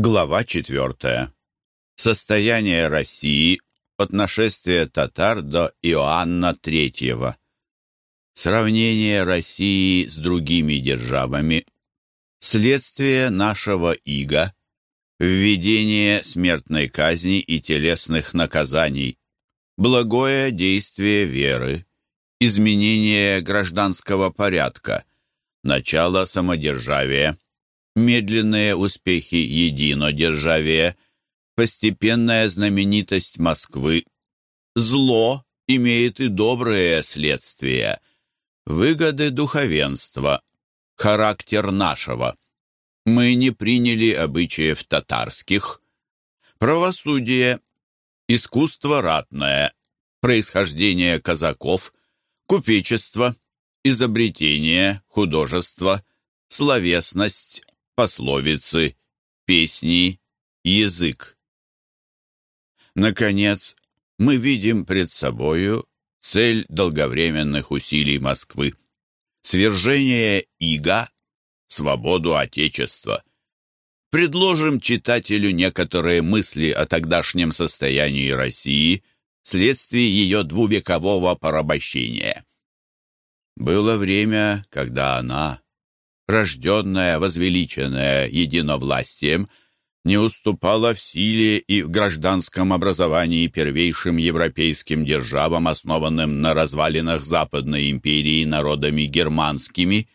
Глава 4. Состояние России от нашествия татар до Иоанна III. Сравнение России с другими державами. Следствие нашего ига. Введение смертной казни и телесных наказаний. Благое действие веры. Изменение гражданского порядка. Начало самодержавия медленные успехи единодержавия, постепенная знаменитость Москвы. Зло имеет и добрые следствия, выгоды духовенства, характер нашего. Мы не приняли обычаев татарских, правосудие, искусство ратное, происхождение казаков, купечество, изобретение, художество, словесность, пословицы, песни, язык. Наконец, мы видим пред собою цель долговременных усилий Москвы – свержение ига, свободу Отечества. Предложим читателю некоторые мысли о тогдашнем состоянии России вследствие ее двувекового порабощения. Было время, когда она, рожденная, возвеличенная единовластием, не уступала в силе и в гражданском образовании первейшим европейским державам, основанным на развалинах Западной империи народами германскими,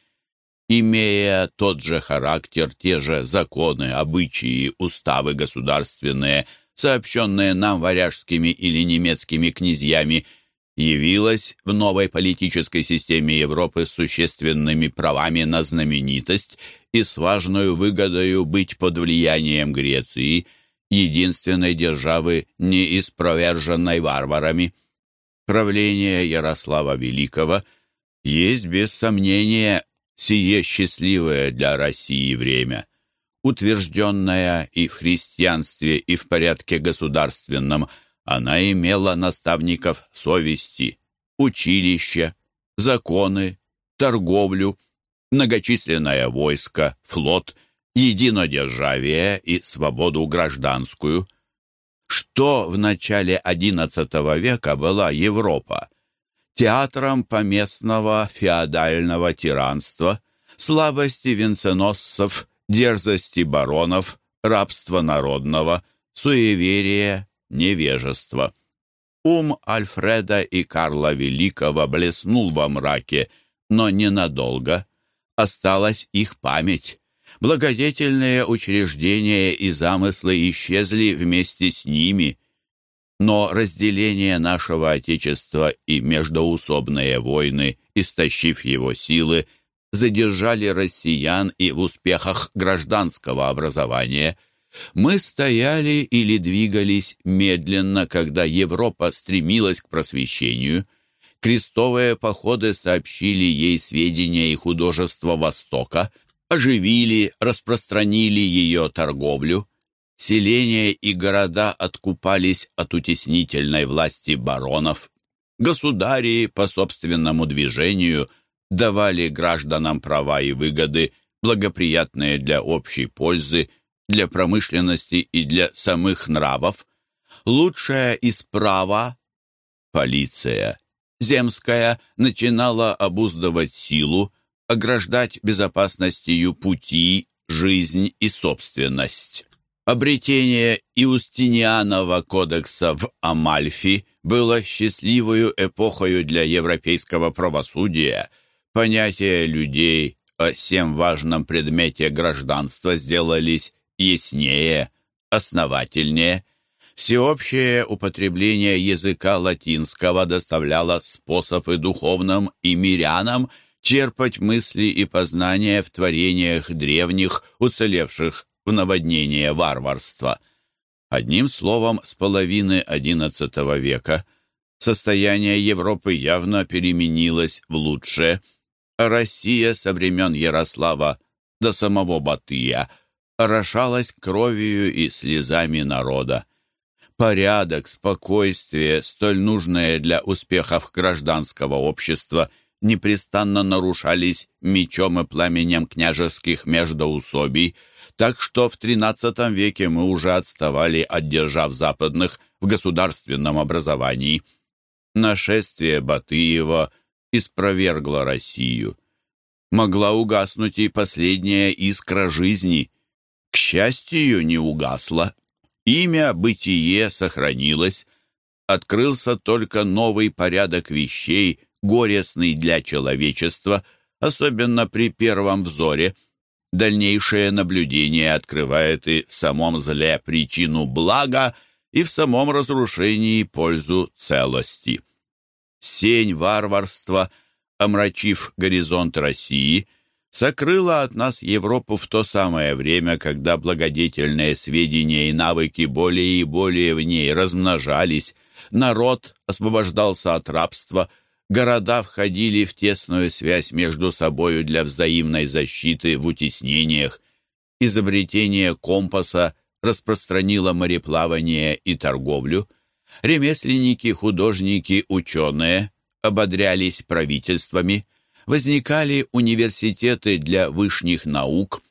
имея тот же характер, те же законы, обычаи, уставы государственные, сообщенные нам варяжскими или немецкими князьями – явилась в новой политической системе Европы с существенными правами на знаменитость и с важной выгодою быть под влиянием Греции, единственной державы, не испроверженной варварами. Правление Ярослава Великого есть без сомнения сие счастливое для России время, утвержденное и в христианстве, и в порядке государственном – она имела наставников совести, училища, законы, торговлю, многочисленное войско, флот, единодержавие и свободу гражданскую. Что в начале XI века была Европа? Театром поместного феодального тиранства, слабости венценосцев, дерзости баронов, рабства народного, суеверия, невежество. Ум Альфреда и Карла Великого блеснул во мраке, но ненадолго. Осталась их память. Благодетельные учреждения и замыслы исчезли вместе с ними. Но разделение нашего Отечества и междоусобные войны, истощив его силы, задержали россиян и в успехах гражданского образования – мы стояли или двигались медленно, когда Европа стремилась к просвещению. Крестовые походы сообщили ей сведения и художества Востока, оживили, распространили ее торговлю. Селения и города откупались от утеснительной власти баронов. Государи по собственному движению давали гражданам права и выгоды, благоприятные для общей пользы, для промышленности и для самых нравов, лучшая из права – полиция, земская, начинала обуздывать силу, ограждать безопасностью пути, жизнь и собственность. Обретение Иустинианова кодекса в Амальфи было счастливою эпохою для европейского правосудия. Понятия людей о всем важном предмете гражданства сделались яснее, основательнее. Всеобщее употребление языка латинского доставляло способ и духовным, и мирянам черпать мысли и познания в творениях древних, уцелевших в наводнение варварства. Одним словом, с половины XI века состояние Европы явно переменилось в лучшее, а Россия со времен Ярослава до самого Батыя – орошалась кровью и слезами народа. Порядок, спокойствие, столь нужное для успехов гражданского общества, непрестанно нарушались мечом и пламенем княжеских междоусобий, так что в XIII веке мы уже отставали от держав западных в государственном образовании. Нашествие Батыева испровергло Россию. Могла угаснуть и последняя искра жизни. К счастью, не угасла. Имя «бытие» сохранилось. Открылся только новый порядок вещей, горестный для человечества, особенно при первом взоре – Дальнейшее наблюдение открывает и в самом зле причину блага, и в самом разрушении пользу целости. Сень варварства, омрачив горизонт России, сокрыла от нас Европу в то самое время, когда благодетельные сведения и навыки более и более в ней размножались, народ освобождался от рабства – города входили в тесную связь между собою для взаимной защиты в утеснениях. Изобретение компаса распространило мореплавание и торговлю. Ремесленники, художники, ученые ободрялись правительствами. Возникали университеты для высших наук.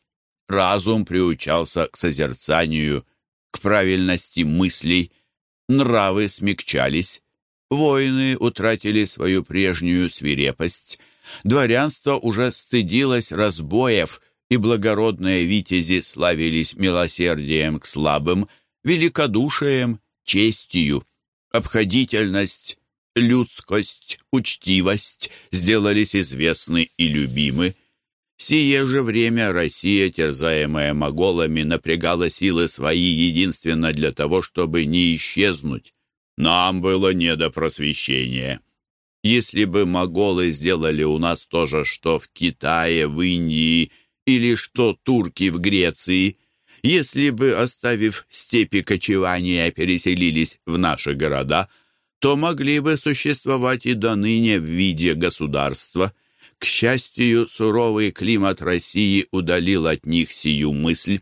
Разум приучался к созерцанию, к правильности мыслей. Нравы смягчались Воины утратили свою прежнюю свирепость. Дворянство уже стыдилось разбоев, и благородные витязи славились милосердием к слабым, великодушием, честью. Обходительность, людскость, учтивость сделались известны и любимы. сие же время Россия, терзаемая моголами, напрягала силы свои единственно для того, чтобы не исчезнуть. Нам было не до просвещения. Если бы моголы сделали у нас то же, что в Китае, в Индии или что турки в Греции, если бы, оставив степи кочевания, переселились в наши города, то могли бы существовать и до ныне в виде государства. К счастью, суровый климат России удалил от них сию мысль.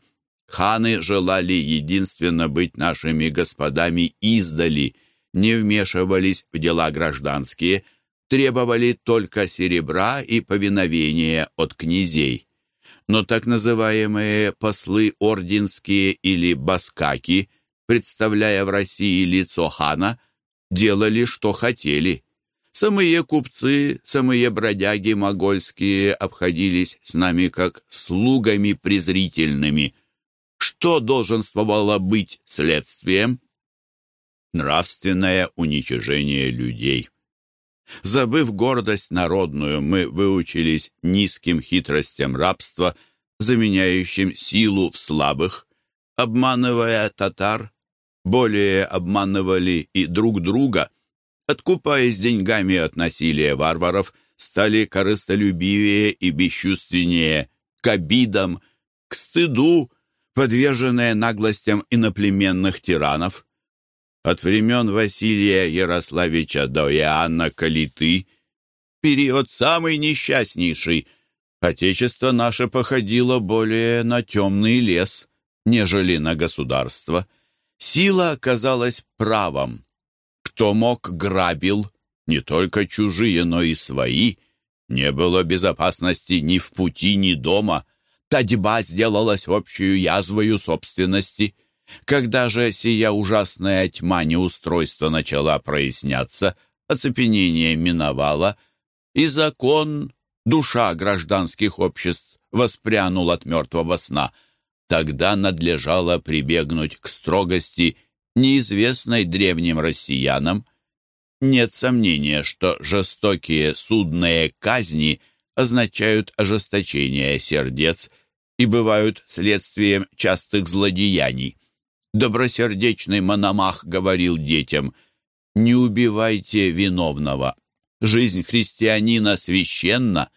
Ханы желали единственно быть нашими господами издали, не вмешивались в дела гражданские, требовали только серебра и повиновения от князей. Но так называемые послы орденские или баскаки, представляя в России лицо хана, делали, что хотели. Самые купцы, самые бродяги могольские обходились с нами как слугами презрительными – что долженствовало быть следствием? Нравственное уничижение людей. Забыв гордость народную, мы выучились низким хитростям рабства, заменяющим силу в слабых. Обманывая татар, более обманывали и друг друга. Откупаясь деньгами от насилия варваров, стали корыстолюбивее и бесчувственнее к обидам, к стыду, подверженные наглостям иноплеменных тиранов. От времен Василия Ярославича до Иоанна Калиты период самый несчастнейший. Отечество наше походило более на темный лес, нежели на государство. Сила оказалась правом. Кто мог, грабил, не только чужие, но и свои. Не было безопасности ни в пути, ни дома. Тадьба сделалась общую язвою собственности. Когда же сия ужасная тьма неустройства начала проясняться, оцепенение миновало, и закон, душа гражданских обществ воспрянул от мертвого сна, тогда надлежало прибегнуть к строгости, неизвестной древним россиянам. Нет сомнения, что жестокие судные казни означают ожесточение сердец – и бывают следствием частых злодеяний. Добросердечный Мономах говорил детям, «Не убивайте виновного. Жизнь христианина священна».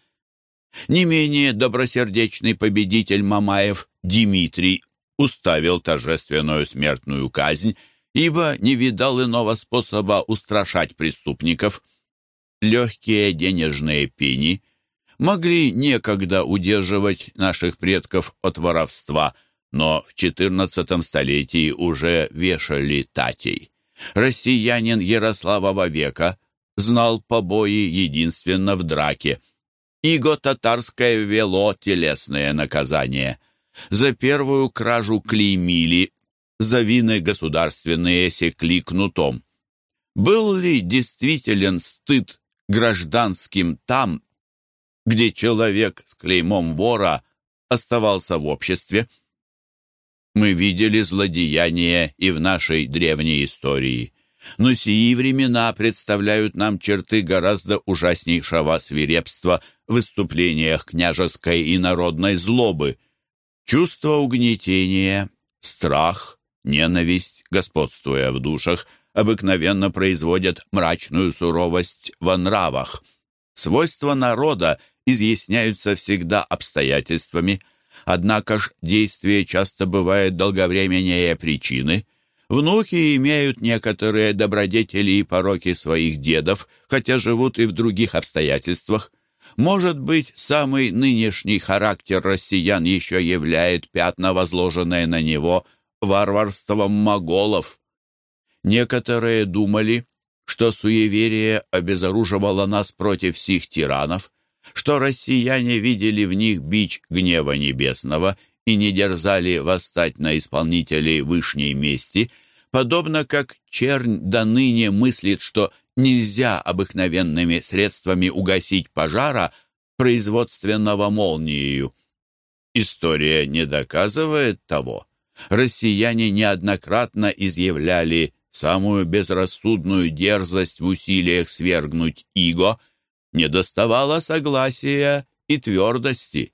Не менее добросердечный победитель Мамаев Дмитрий уставил торжественную смертную казнь, ибо не видал иного способа устрашать преступников. Легкие денежные пени – могли некогда удерживать наших предков от воровства, но в XIV столетии уже вешали татей. Россиянин Ярославова века знал побои единственно в драке. Иго татарское ввело телесное наказание. За первую кражу клеймили, за вины государственные секли кнутом. Был ли действителен стыд гражданским там, где человек с клеймом вора оставался в обществе? Мы видели злодеяния и в нашей древней истории. Но сии времена представляют нам черты гораздо ужаснейшего свирепства в выступлениях княжеской и народной злобы. Чувство угнетения, страх, ненависть, господствуя в душах, обыкновенно производят мрачную суровость во нравах. Свойства народа изъясняются всегда обстоятельствами, однако ж действие часто бывает долговременнее причины. Внуки имеют некоторые добродетели и пороки своих дедов, хотя живут и в других обстоятельствах. Может быть, самый нынешний характер россиян еще являет пятна, возложенные на него варварством моголов. Некоторые думали, что суеверие обезоруживало нас против всех тиранов, что россияне видели в них бич гнева небесного и не дерзали восстать на исполнителей вышней мести, подобно как чернь до ныне мыслит, что нельзя обыкновенными средствами угасить пожара, производственного молниею. История не доказывает того. Россияне неоднократно изъявляли самую безрассудную дерзость в усилиях свергнуть Иго, не доставало согласия и твердости.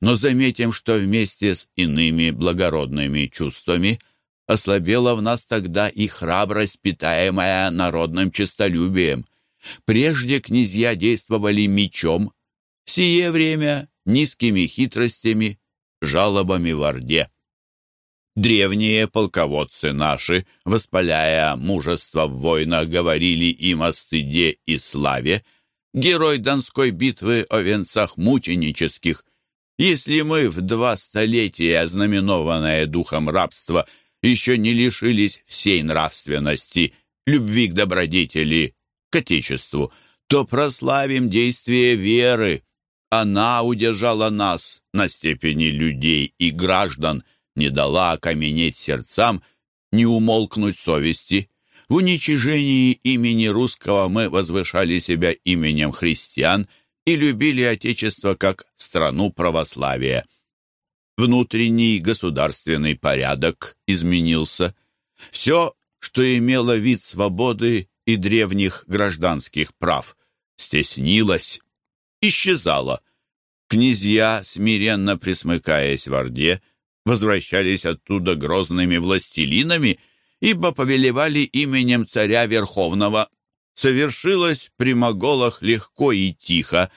Но заметим, что вместе с иными благородными чувствами ослабела в нас тогда и храбрость, питаемая народным честолюбием. Прежде князья действовали мечом, в сие время низкими хитростями, жалобами в Орде. Древние полководцы наши, воспаляя мужество в войнах, говорили им о стыде и славе. Герой Донской битвы о венцах мученических. Если мы в два столетия, ознаменованное духом рабства, еще не лишились всей нравственности, любви к добродетели, к Отечеству, то прославим действие веры. Она удержала нас на степени людей и граждан – не дала окаменеть сердцам, не умолкнуть совести. В уничижении имени русского мы возвышали себя именем христиан и любили Отечество как страну православия. Внутренний государственный порядок изменился. Все, что имело вид свободы и древних гражданских прав, стеснилось, исчезало. Князья, смиренно присмыкаясь в Орде, возвращались оттуда грозными властелинами, ибо повелевали именем царя Верховного. Совершилось при моголах легко и тихо,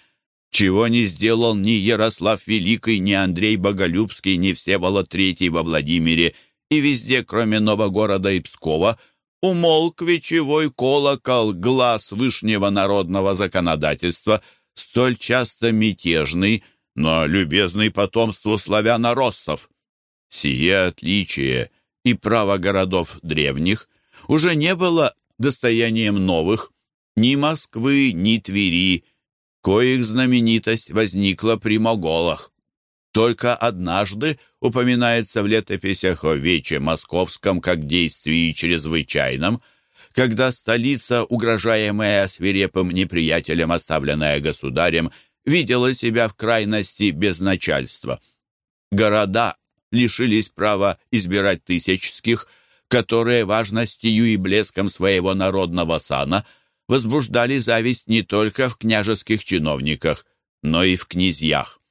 чего не сделал ни Ярослав Великий, ни Андрей Боголюбский, ни Всеволод Третий во Владимире, и везде, кроме Новогорода и Пскова, умолк вечевой колокол, глаз вышнего народного законодательства, столь часто мятежный, но любезный потомству славяно-россов. Сие отличие и право городов древних уже не было достоянием новых, ни Москвы, ни Твери, коих знаменитость возникла при моголах. Только однажды упоминается в летописях о Вече Московском как действии чрезвычайном, когда столица, угрожаемая свирепым неприятелем, оставленная государем, видела себя в крайности без начальства. Города лишились права избирать тысячских, которые важностью и блеском своего народного сана возбуждали зависть не только в княжеских чиновниках, но и в князьях.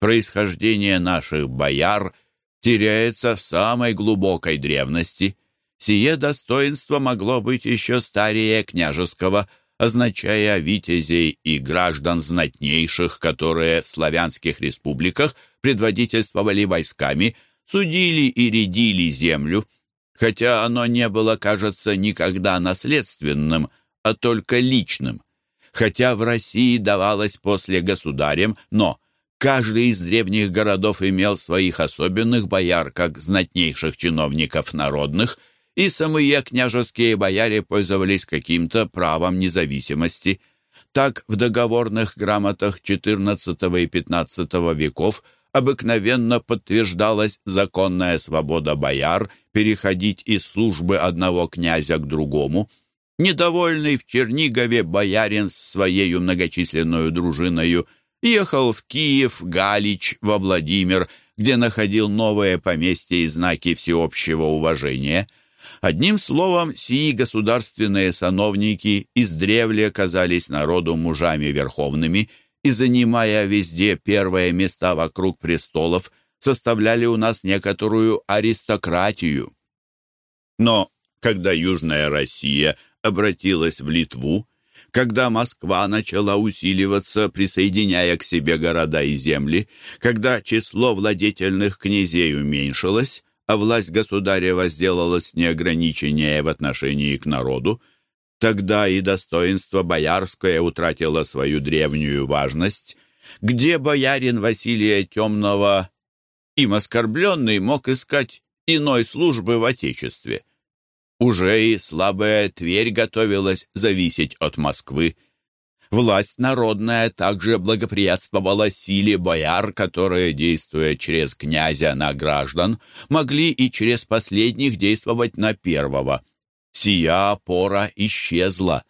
Происхождение наших бояр теряется в самой глубокой древности. Сие достоинство могло быть еще старее княжеского, означая витязей и граждан знатнейших, которые в славянских республиках предводительствовали войсками, судили и рядили землю, хотя оно не было, кажется, никогда наследственным, а только личным. Хотя в России давалось после государем, но каждый из древних городов имел своих особенных бояр, как знатнейших чиновников народных – и самые княжеские бояре пользовались каким-то правом независимости. Так в договорных грамотах XIV и XV веков обыкновенно подтверждалась законная свобода бояр переходить из службы одного князя к другому. Недовольный в Чернигове боярин с своей многочисленную дружиною ехал в Киев, Галич, во Владимир, где находил новое поместье и знаки всеобщего уважения. Одним словом, сии государственные сановники издревле казались народу мужами верховными и, занимая везде первые места вокруг престолов, составляли у нас некоторую аристократию. Но когда Южная Россия обратилась в Литву, когда Москва начала усиливаться, присоединяя к себе города и земли, когда число владетельных князей уменьшилось, а власть государева сделалась неограниченнее в отношении к народу, тогда и достоинство боярское утратило свою древнюю важность, где боярин Василия Темного, им оскорбленный, мог искать иной службы в Отечестве. Уже и слабая Тверь готовилась зависеть от Москвы. Власть народная также благоприятствовала силе бояр, которые, действуя через князя на граждан, могли и через последних действовать на первого. Сия опора исчезла.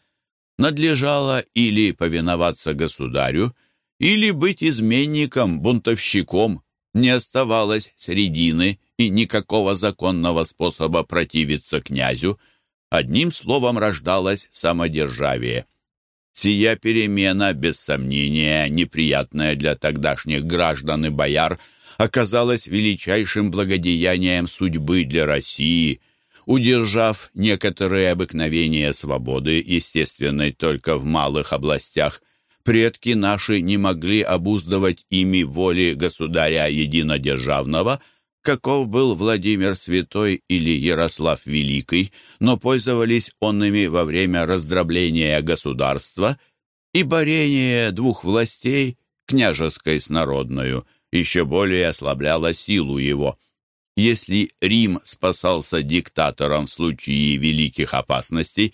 Надлежало или повиноваться государю, или быть изменником, бунтовщиком. Не оставалось средины, и никакого законного способа противиться князю. Одним словом рождалось самодержавие. Сия перемена, без сомнения, неприятная для тогдашних граждан и бояр, оказалась величайшим благодеянием судьбы для России, удержав некоторые обыкновения свободы, естественной только в малых областях, предки наши не могли обуздывать ими воли государя единодержавного – каков был Владимир Святой или Ярослав Великий, но пользовались онными во время раздробления государства и борения двух властей, княжеской с народною, еще более ослабляло силу его. Если Рим спасался диктатором в случае великих опасностей,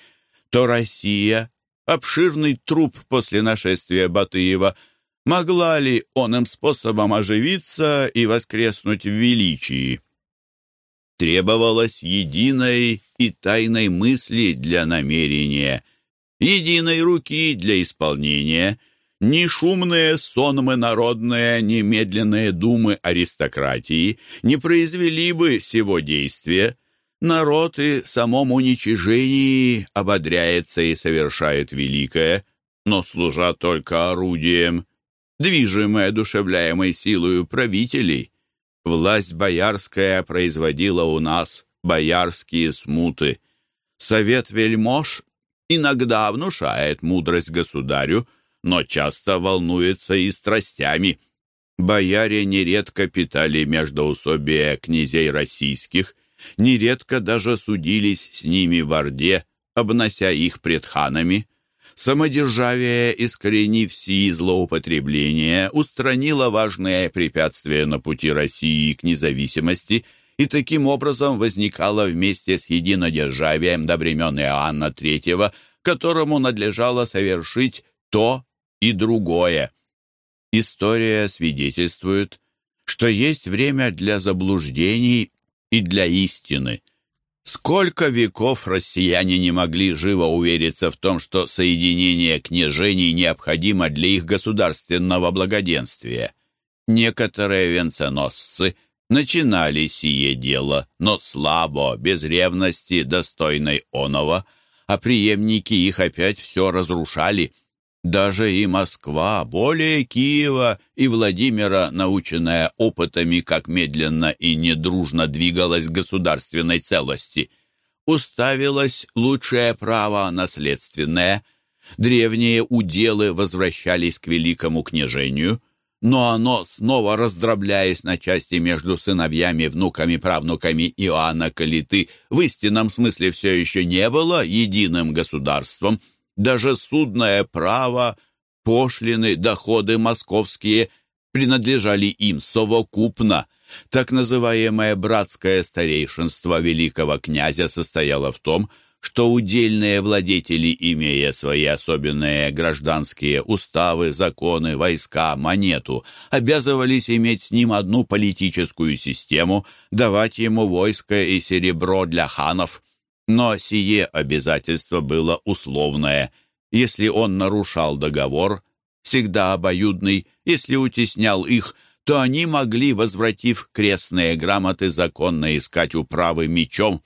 то Россия, обширный труп после нашествия Батыева – Могла ли он им способом оживиться и воскреснуть в величии? Требовалось единой и тайной мысли для намерения, единой руки для исполнения, ни шумные сонмы народные, ни медленные думы аристократии не произвели бы сего действия. Народ и в самом уничижении ободряется и совершает великое, но служа только орудием движимой одушевляемой силою правителей. Власть боярская производила у нас боярские смуты. Совет вельмож иногда внушает мудрость государю, но часто волнуется и страстями. Бояре нередко питали междоусобие князей российских, нередко даже судились с ними в Орде, обнося их пред ханами. Самодержавие, искоренив сии злоупотребления, устранило важные препятствия на пути России к независимости и таким образом возникало вместе с единодержавием до времен Иоанна III, которому надлежало совершить то и другое. История свидетельствует, что есть время для заблуждений и для истины – Сколько веков россияне не могли живо увериться в том, что соединение княжений необходимо для их государственного благоденствия. Некоторые венценосцы начинали сие дело, но слабо, без ревности, достойной оного, а преемники их опять все разрушали – даже и Москва, более Киева и Владимира, наученная опытами, как медленно и недружно двигалась государственной целости, уставилось лучшее право наследственное. Древние уделы возвращались к великому княжению, но оно, снова раздробляясь на части между сыновьями, внуками, правнуками Иоанна Калиты, в истинном смысле все еще не было единым государством – даже судное право, пошлины, доходы московские принадлежали им совокупно. Так называемое братское старейшинство великого князя состояло в том, что удельные владетели, имея свои особенные гражданские уставы, законы, войска, монету, обязывались иметь с ним одну политическую систему, давать ему войско и серебро для ханов. Но сие обязательство было условное. Если он нарушал договор, всегда обоюдный, если утеснял их, то они могли, возвратив крестные грамоты, законно искать управы мечом.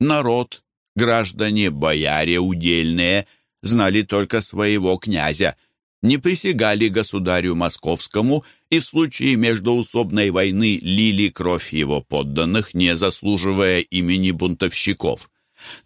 Народ, Граждане, бояре удельные, знали только своего князя, не присягали государю московскому и в случае междоусобной войны лили кровь его подданных, не заслуживая имени бунтовщиков.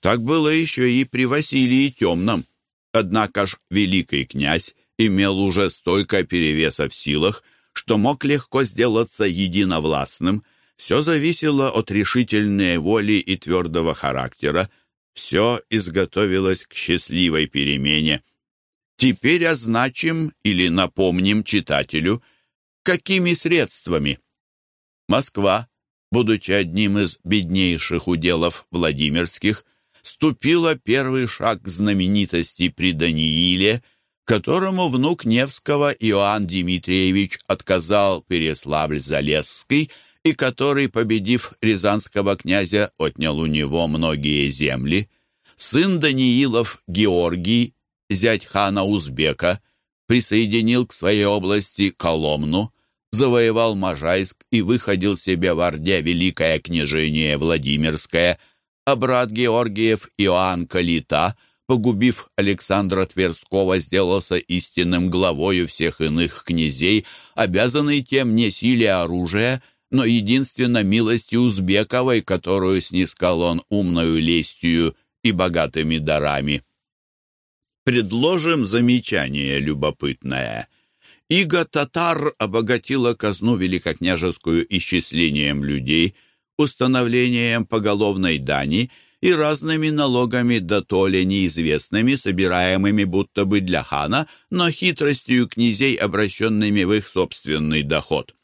Так было еще и при Василии Темном. Однако ж великий князь имел уже столько перевеса в силах, что мог легко сделаться единовластным. Все зависело от решительной воли и твердого характера, все изготовилось к счастливой перемене. Теперь означим или напомним читателю, какими средствами. Москва, будучи одним из беднейших уделов Владимирских, ступила первый шаг к знаменитости при Данииле, которому внук Невского Иоанн Дмитриевич отказал Переславль-Залесский и который, победив рязанского князя, отнял у него многие земли. Сын Даниилов Георгий, зять хана Узбека, присоединил к своей области Коломну, завоевал Можайск и выходил себе в Орде Великое княжение Владимирское, а брат Георгиев Иоанн Калита, погубив Александра Тверского, сделался истинным главою всех иных князей, обязанный тем не силе оружия, но единственно милостью Узбековой, которую снискал он умною лестью и богатыми дарами. Предложим замечание любопытное. Иго татар обогатила казну великокняжескую исчислением людей, установлением поголовной дани и разными налогами да то ли неизвестными, собираемыми будто бы для хана, но хитростью князей, обращенными в их собственный доход.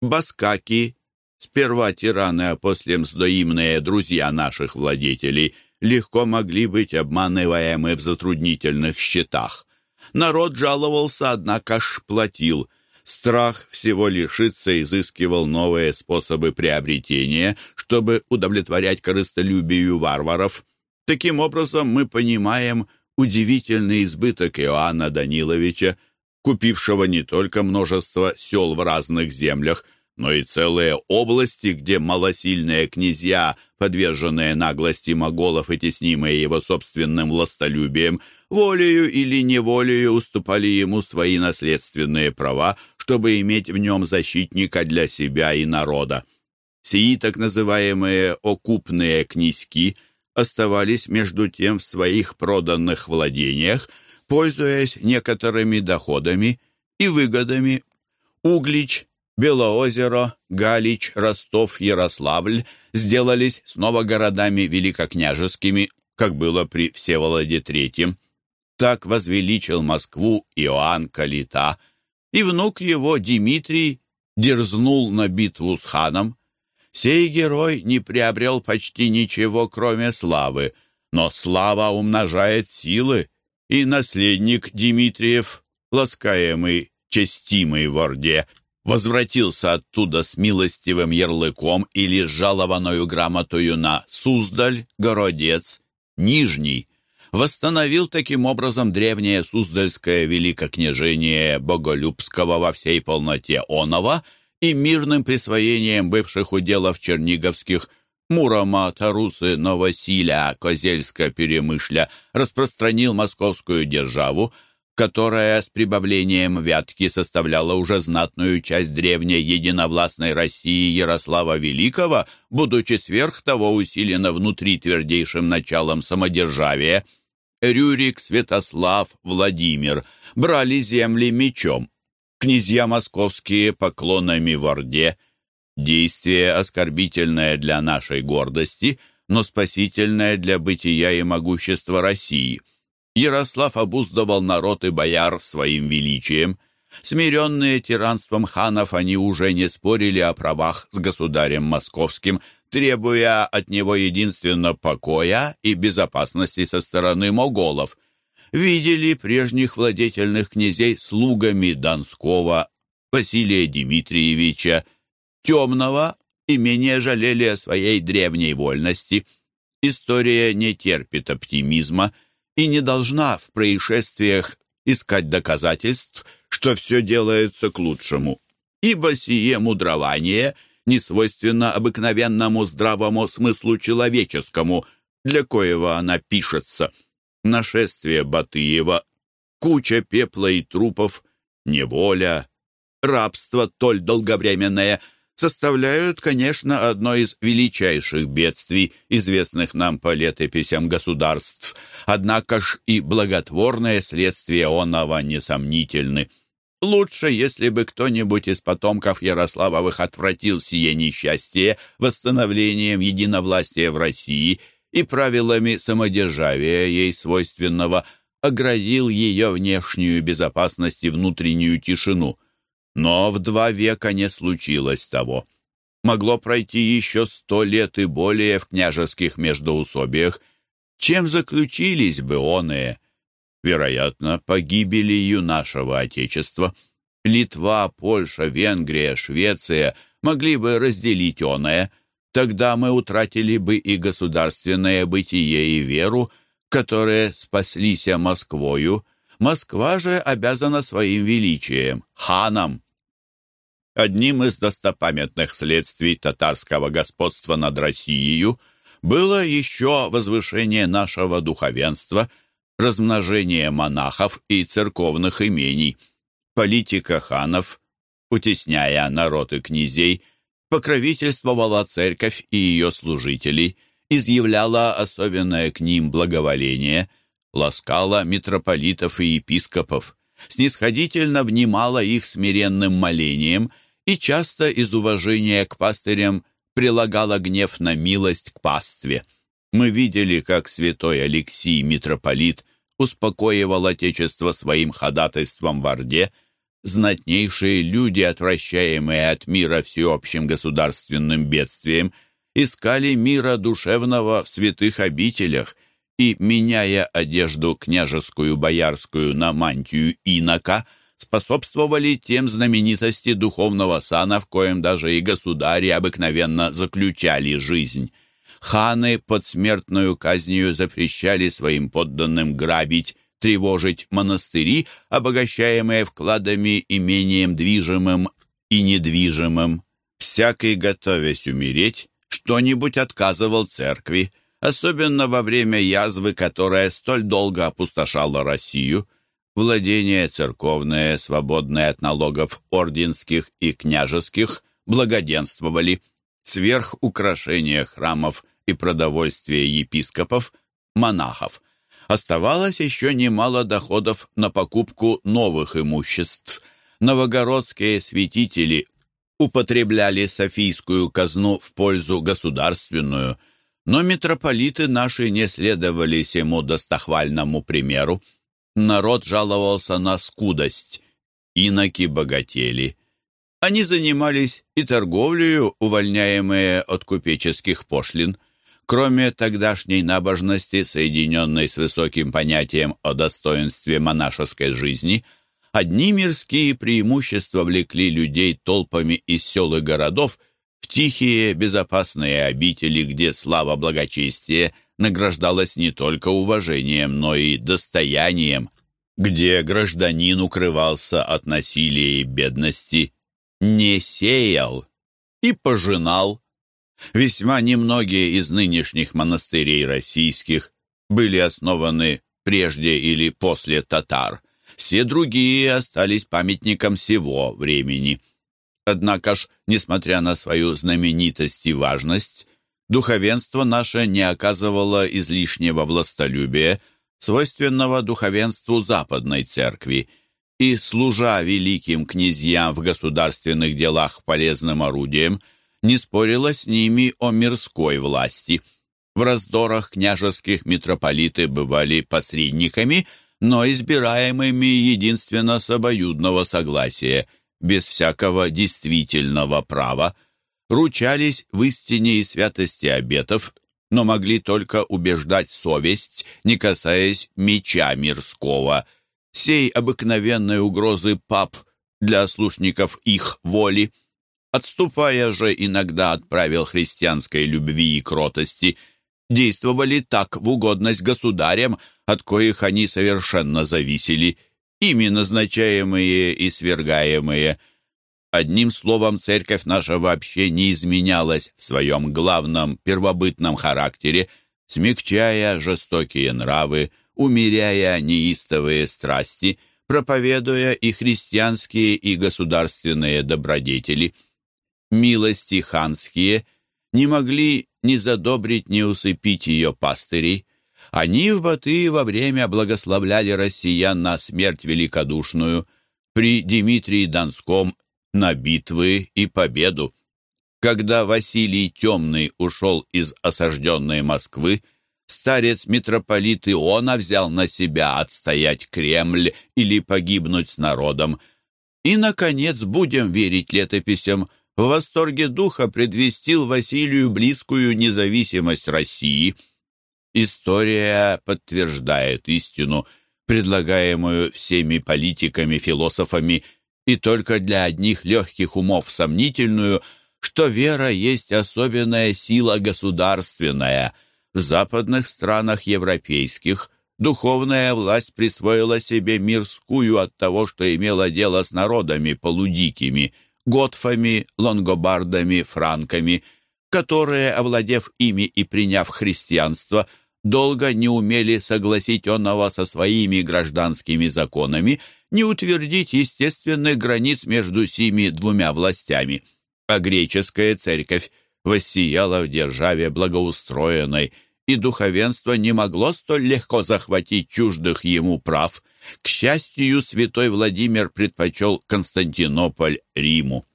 Баскаки, Сперва тираны, а после мздоимные друзья наших владетелей легко могли быть обманываемы в затруднительных счетах. Народ жаловался, однако ж платил. Страх всего лишиться изыскивал новые способы приобретения, чтобы удовлетворять корыстолюбию варваров. Таким образом, мы понимаем удивительный избыток Иоанна Даниловича, купившего не только множество сел в разных землях, но и целые области, где малосильные князья, подверженные наглости моголов и теснимые его собственным властолюбием, волею или неволею уступали ему свои наследственные права, чтобы иметь в нем защитника для себя и народа. Сии так называемые «окупные князьки» оставались между тем в своих проданных владениях, пользуясь некоторыми доходами и выгодами. Углич Белоозеро, Галич, Ростов, Ярославль сделались снова городами великокняжескими, как было при Всеволоде III. Так возвеличил Москву Иоанн Калита, и внук его Дмитрий дерзнул на битву с ханом. Сей герой не приобрел почти ничего, кроме славы, но слава умножает силы, и наследник Дмитриев, ласкаемый, честимый в Орде, возвратился оттуда с милостивым ярлыком или жалованную грамотою на Суздаль, Городец, Нижний, восстановил таким образом древнее Суздальское великокняжение Боголюбского во всей полноте Онова и мирным присвоением бывших уделов черниговских Мурома, Тарусы, Новосиля, Козельска, Перемышля распространил московскую державу, которая с прибавлением Вятки составляла уже знатную часть древней единовластной России Ярослава Великого, будучи сверх того усилена внутри твердейшим началом самодержавия. Рюрик, Святослав, Владимир брали земли мечом. Князья московские поклонами в Орде. Действие оскорбительное для нашей гордости, но спасительное для бытия и могущества России – Ярослав обуздывал народ и бояр своим величием. Смиренные тиранством ханов, они уже не спорили о правах с государем московским, требуя от него единственно покоя и безопасности со стороны моголов. Видели прежних владетельных князей слугами Донского, Василия Дмитриевича, Темного и менее жалели о своей древней вольности. История не терпит оптимизма и не должна в происшествиях искать доказательств, что все делается к лучшему, ибо сие мудрование не свойственно обыкновенному здравому смыслу человеческому, для коего она пишется. Нашествие Батыева, куча пепла и трупов, неволя, рабство толь долговременное — составляют, конечно, одно из величайших бедствий, известных нам по летописям государств. Однако ж и благотворные следствия оного несомнительны. Лучше, если бы кто-нибудь из потомков Ярославовых отвратил сие несчастье восстановлением единовластия в России и правилами самодержавия ей свойственного оградил ее внешнюю безопасность и внутреннюю тишину – но в два века не случилось того. Могло пройти еще сто лет и более в княжеских междоусобиях, чем заключились бы оные. Вероятно, погибелью нашего Отечества. Литва, Польша, Венгрия, Швеция могли бы разделить оное. Тогда мы утратили бы и государственное бытие и веру, которые спаслись Москвою. Москва же обязана своим величием, ханом. Одним из достопамятных следствий татарского господства над Россией было еще возвышение нашего духовенства, размножение монахов и церковных имений. Политика ханов, утесняя народ и князей, покровительствовала церковь и ее служителей, изъявляла особенное к ним благоволение, ласкала митрополитов и епископов, снисходительно внимала их смиренным молением – и часто из уважения к пастырям прилагала гнев на милость к пастве. Мы видели, как святой Алексий, митрополит, успокоивал Отечество своим ходатайством в Орде, знатнейшие люди, отвращаемые от мира всеобщим государственным бедствием, искали мира душевного в святых обителях и, меняя одежду княжескую боярскую на мантию инока, способствовали тем знаменитости духовного сана, в коем даже и государи обыкновенно заключали жизнь. Ханы под смертную казнью запрещали своим подданным грабить, тревожить монастыри, обогащаемые вкладами имением движимым и недвижимым. Всякий, готовясь умереть, что-нибудь отказывал церкви, особенно во время язвы, которая столь долго опустошала Россию – владения церковные, свободные от налогов орденских и княжеских, благоденствовали. Сверх украшения храмов и продовольствия епископов, монахов, оставалось еще немало доходов на покупку новых имуществ. Новогородские святители употребляли Софийскую казну в пользу государственную, но митрополиты наши не следовали сему достохвальному примеру. Народ жаловался на скудость. Иноки богатели. Они занимались и торговлею, увольняемые от купеческих пошлин. Кроме тогдашней набожности, соединенной с высоким понятием о достоинстве монашеской жизни, одни мирские преимущества влекли людей толпами из сел и городов в тихие безопасные обители, где слава благочестия – награждалась не только уважением, но и достоянием, где гражданин укрывался от насилия и бедности, не сеял и пожинал. Весьма немногие из нынешних монастырей российских были основаны прежде или после татар. Все другие остались памятником всего времени. Однако ж, несмотря на свою знаменитость и важность, духовенство наше не оказывало излишнего властолюбия, свойственного духовенству Западной Церкви, и, служа великим князьям в государственных делах полезным орудием, не спорило с ними о мирской власти. В раздорах княжеских митрополиты бывали посредниками, но избираемыми единственно с обоюдного согласия, без всякого действительного права. ручались в истине и святости обетов, но могли только убеждать совесть, не касаясь меча мирского, сей обыкновенной угрозы пап для слушников их воли. Отступая же иногда от правил христианской любви и кротости, действовали так в угодность государям, от коих они совершенно зависели, ими назначаемые и свергаемые. Одним словом, церковь наша вообще не изменялась в своем главном первобытном характере, смягчая жестокие нравы, умеряя неистовые страсти, проповедуя и христианские, и государственные добродетели. Милости ханские не могли ни задобрить, ни усыпить ее пастырей. Они в Батые во время благословляли россиян на смерть великодушную, при Дмитрии Донском на битвы и победу. Когда Василий Темный ушел из осажденной Москвы, старец митрополит Иона взял на себя отстоять Кремль или погибнуть с народом. И, наконец, будем верить летописям, в восторге духа предвестил Василию близкую независимость России. История подтверждает истину, предлагаемую всеми политиками, философами и только для одних легких умов сомнительную, что вера есть особенная сила государственная. В западных странах европейских духовная власть присвоила себе мирскую от того, что имела дело с народами полудикими, готфами, лонгобардами, франками, которые, овладев ими и приняв христианство, долго не умели согласить онного со своими гражданскими законами – не утвердить естественных границ между сими двумя властями. А греческая церковь воссияла в державе благоустроенной, и духовенство не могло столь легко захватить чуждых ему прав. К счастью, святой Владимир предпочел Константинополь Риму.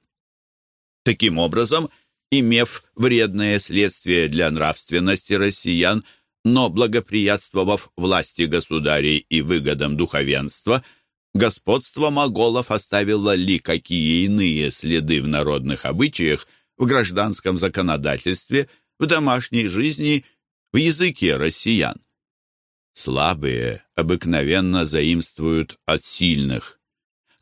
Таким образом, имев вредное следствие для нравственности россиян, но благоприятствовав власти государей и выгодам духовенства – Господство моголов оставило ли какие иные следы в народных обычаях, в гражданском законодательстве, в домашней жизни, в языке россиян? Слабые обыкновенно заимствуют от сильных.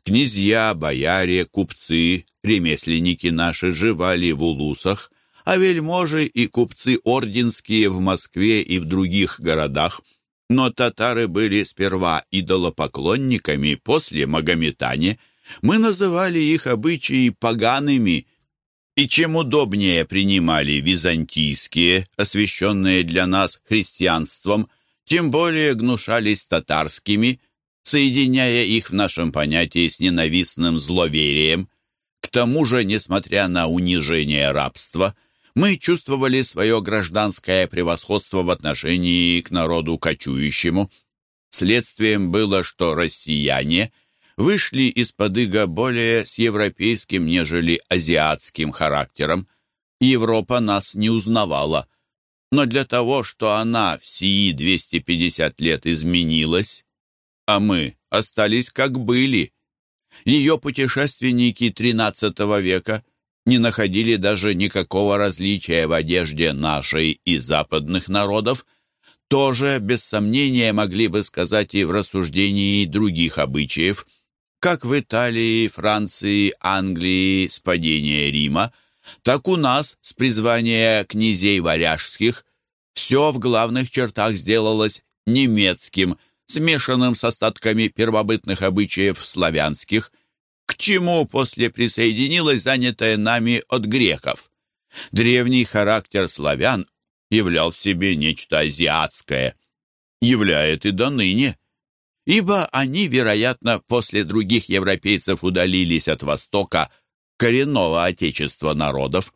Князья, бояре, купцы, ремесленники наши живали в улусах, а вельможи и купцы орденские в Москве и в других городах – но татары были сперва идолопоклонниками, после магометане. Мы называли их обычаи погаными, и чем удобнее принимали византийские, освященные для нас христианством, тем более гнушались татарскими, соединяя их в нашем понятии с ненавистным зловерием. К тому же, несмотря на унижение рабства, мы чувствовали свое гражданское превосходство в отношении к народу кочующему. Следствием было, что россияне вышли из-под более с европейским, нежели азиатским характером. Европа нас не узнавала. Но для того, что она в сии 250 лет изменилась, а мы остались как были, ее путешественники XIII века – не находили даже никакого различия в одежде нашей и западных народов, тоже, без сомнения, могли бы сказать и в рассуждении других обычаев, как в Италии, Франции, Англии с падения Рима, так у нас с призвания князей варяжских все в главных чертах сделалось немецким, смешанным с остатками первобытных обычаев славянских – к чему после присоединилась занятая нами от греков. Древний характер славян являл в себе нечто азиатское, являет и до ныне, ибо они, вероятно, после других европейцев удалились от Востока, коренного отечества народов.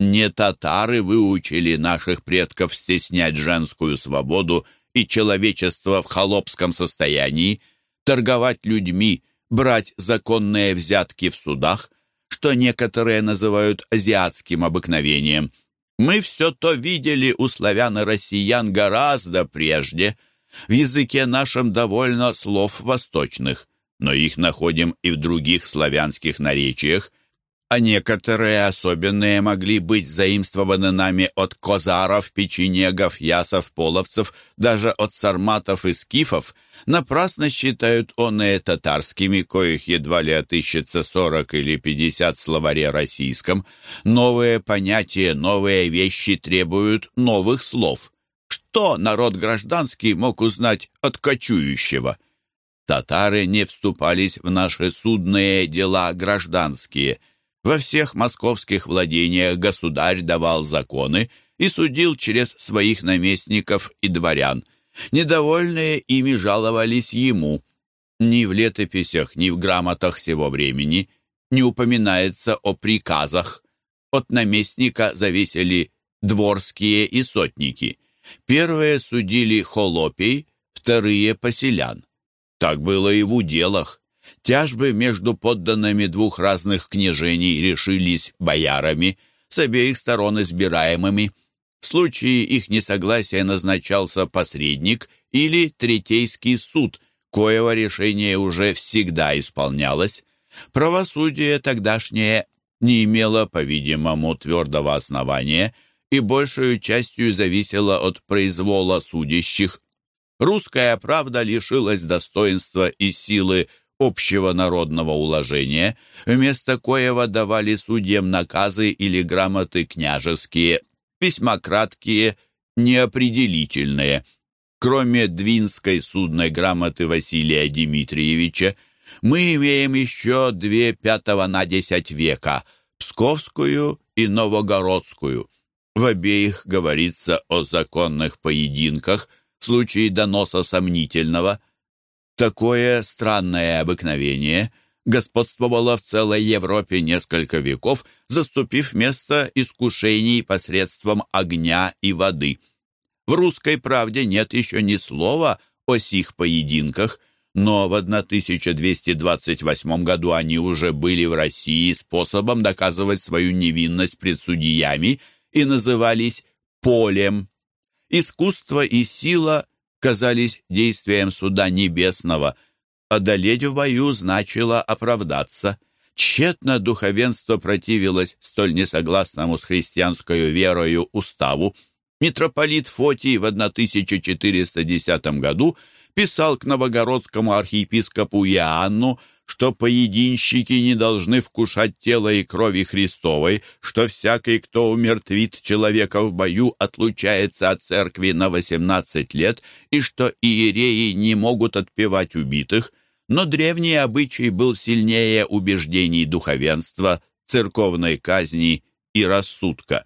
Не татары выучили наших предков стеснять женскую свободу и человечество в холопском состоянии, торговать людьми, брать законные взятки в судах, что некоторые называют азиатским обыкновением. Мы все то видели у славян и россиян гораздо прежде. В языке нашем довольно слов восточных, но их находим и в других славянских наречиях. а некоторые особенные могли быть заимствованы нами от козаров, печенегов, ясов, половцев, даже от сарматов и скифов, напрасно считают оные татарскими, коих едва ли отыщется сорок или пятьдесят в словаре российском. Новые понятия, новые вещи требуют новых слов. Что народ гражданский мог узнать от кочующего? Татары не вступались в наши судные дела гражданские – во всех московских владениях государь давал законы и судил через своих наместников и дворян. Недовольные ими жаловались ему. Ни в летописях, ни в грамотах сего времени не упоминается о приказах. От наместника зависели дворские и сотники. Первые судили холопей, вторые – поселян. Так было и в уделах. Тяжбы между подданными двух разных княжений решились боярами, с обеих сторон избираемыми. В случае их несогласия назначался посредник или третейский суд, коего решение уже всегда исполнялось. Правосудие тогдашнее не имело, по-видимому, твердого основания и большую частью зависело от произвола судящих. Русская правда лишилась достоинства и силы общего народного уложения, вместо коего давали судьям наказы или грамоты княжеские, письма краткие, неопределительные. Кроме Двинской судной грамоты Василия Дмитриевича, мы имеем еще две пятого на десять века – Псковскую и Новогородскую. В обеих говорится о законных поединках в случае доноса сомнительного – Такое странное обыкновение господствовало в целой Европе несколько веков, заступив место искушений посредством огня и воды. В русской правде нет еще ни слова о сих поединках, но в 1228 году они уже были в России способом доказывать свою невинность пред судьями и назывались «полем». Искусство и сила – казались действием суда небесного. Одолеть в бою значило оправдаться. Тщетно духовенство противилось столь несогласному с христианской верою уставу. Митрополит Фотий в 1410 году писал к новогородскому архиепископу Иоанну, что поединщики не должны вкушать тело и крови Христовой, что всякий, кто умертвит человека в бою, отлучается от церкви на 18 лет, и что иереи не могут отпевать убитых, но древний обычай был сильнее убеждений духовенства, церковной казни и рассудка.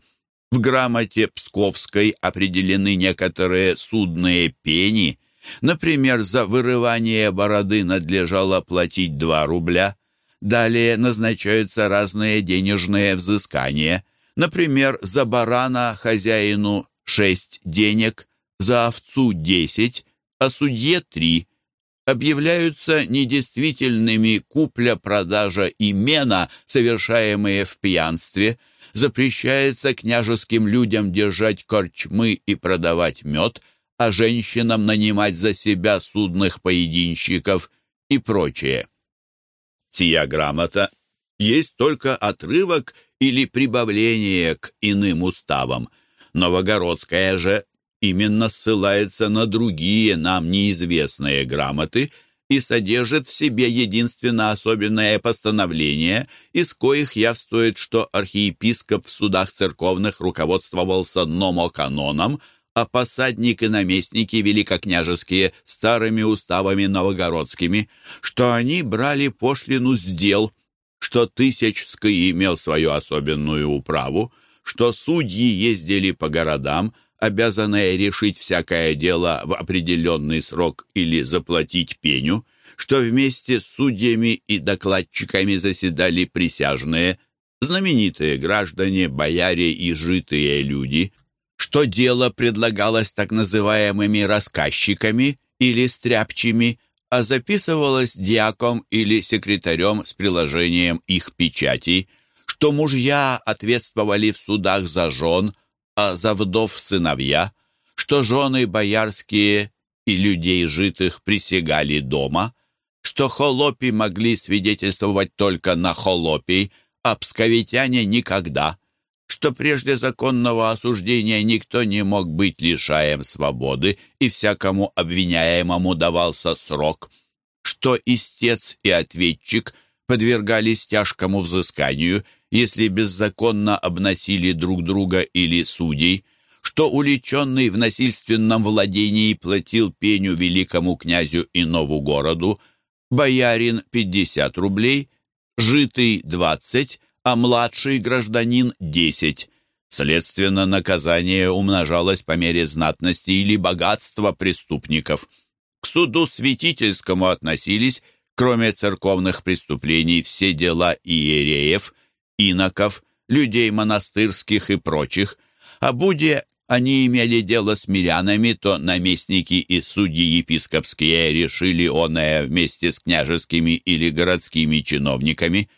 В грамоте Псковской определены некоторые судные пени, Например, за вырывание бороды надлежало платить 2 рубля. Далее назначаются разные денежные взыскания. Например, за барана хозяину 6 денег, за овцу 10, а судье 3. Объявляются недействительными купля-продажа имена, совершаемые в пьянстве. Запрещается княжеским людям держать корчмы и продавать мед – а женщинам нанимать за себя судных поединщиков и прочее. Сия грамота есть только отрывок или прибавление к иным уставам. Новогородская же именно ссылается на другие нам неизвестные грамоты и содержит в себе единственно особенное постановление, из коих явствует, что архиепископ в судах церковных руководствовался номоканоном, а посадник и наместники великокняжеские старыми уставами новогородскими, что они брали пошлину с дел, что Тысячский имел свою особенную управу, что судьи ездили по городам, обязанные решить всякое дело в определенный срок или заплатить пеню, что вместе с судьями и докладчиками заседали присяжные, знаменитые граждане, бояре и житые люди – что дело предлагалось так называемыми рассказчиками или стряпчими, а записывалось дьяком или секретарем с приложением их печатей, что мужья ответствовали в судах за жен, а за вдов сыновья, что жены боярские и людей житых присягали дома, что холопи могли свидетельствовать только на холопий, а псковитяне никогда, что прежде законного осуждения никто не мог быть лишаем свободы и всякому обвиняемому давался срок, что истец и ответчик подвергались тяжкому взысканию, если беззаконно обносили друг друга или судей, что уличенный в насильственном владении платил пеню великому князю и нову городу, боярин 50 рублей, житый 20, а младший гражданин 10. Следственно, наказание умножалось по мере знатности или богатства преступников. К суду святительскому относились, кроме церковных преступлений, все дела иереев, иноков, людей монастырских и прочих, а будя они имели дело с мирянами, то наместники и судьи епископские решили оное вместе с княжескими или городскими чиновниками.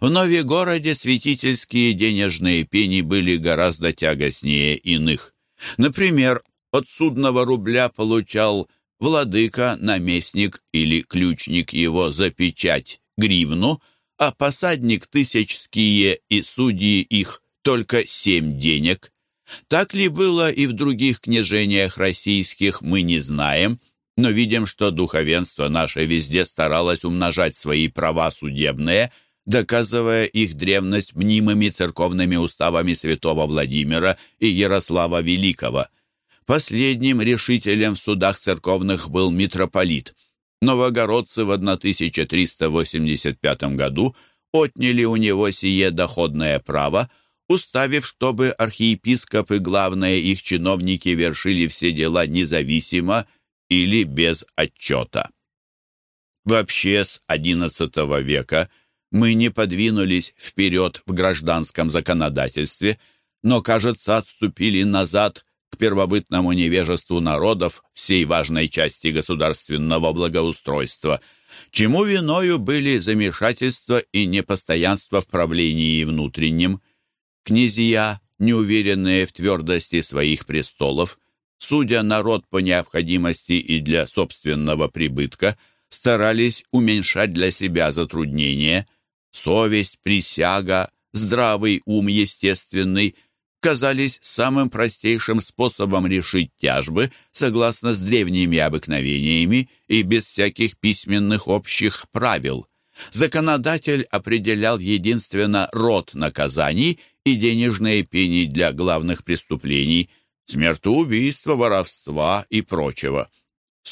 В Новегороде святительские денежные пени были гораздо тягостнее иных. Например, от судного рубля получал владыка, наместник или ключник его за печать гривну, а посадник тысячские и судьи их только семь денег – так ли было и в других княжениях российских, мы не знаем, но видим, что духовенство наше везде старалось умножать свои права судебные, доказывая их древность мнимыми церковными уставами святого Владимира и Ярослава Великого. Последним решителем в судах церковных был митрополит. Новогородцы в 1385 году отняли у него сие доходное право, уставив, чтобы архиепископ и главные их чиновники вершили все дела независимо или без отчета. Вообще с XI века мы не подвинулись вперед в гражданском законодательстве, но, кажется, отступили назад к первобытному невежеству народов всей важной части государственного благоустройства, чему виною были замешательство и непостоянство в правлении внутреннем – Князья, неуверенные в твердости своих престолов, судя народ по необходимости и для собственного прибытка, старались уменьшать для себя затруднения. Совесть, присяга, здравый ум естественный казались самым простейшим способом решить тяжбы согласно с древними обыкновениями и без всяких письменных общих правил. Законодатель определял единственно род наказаний и денежные пени для главных преступлений, смертоубийства, воровства и прочего.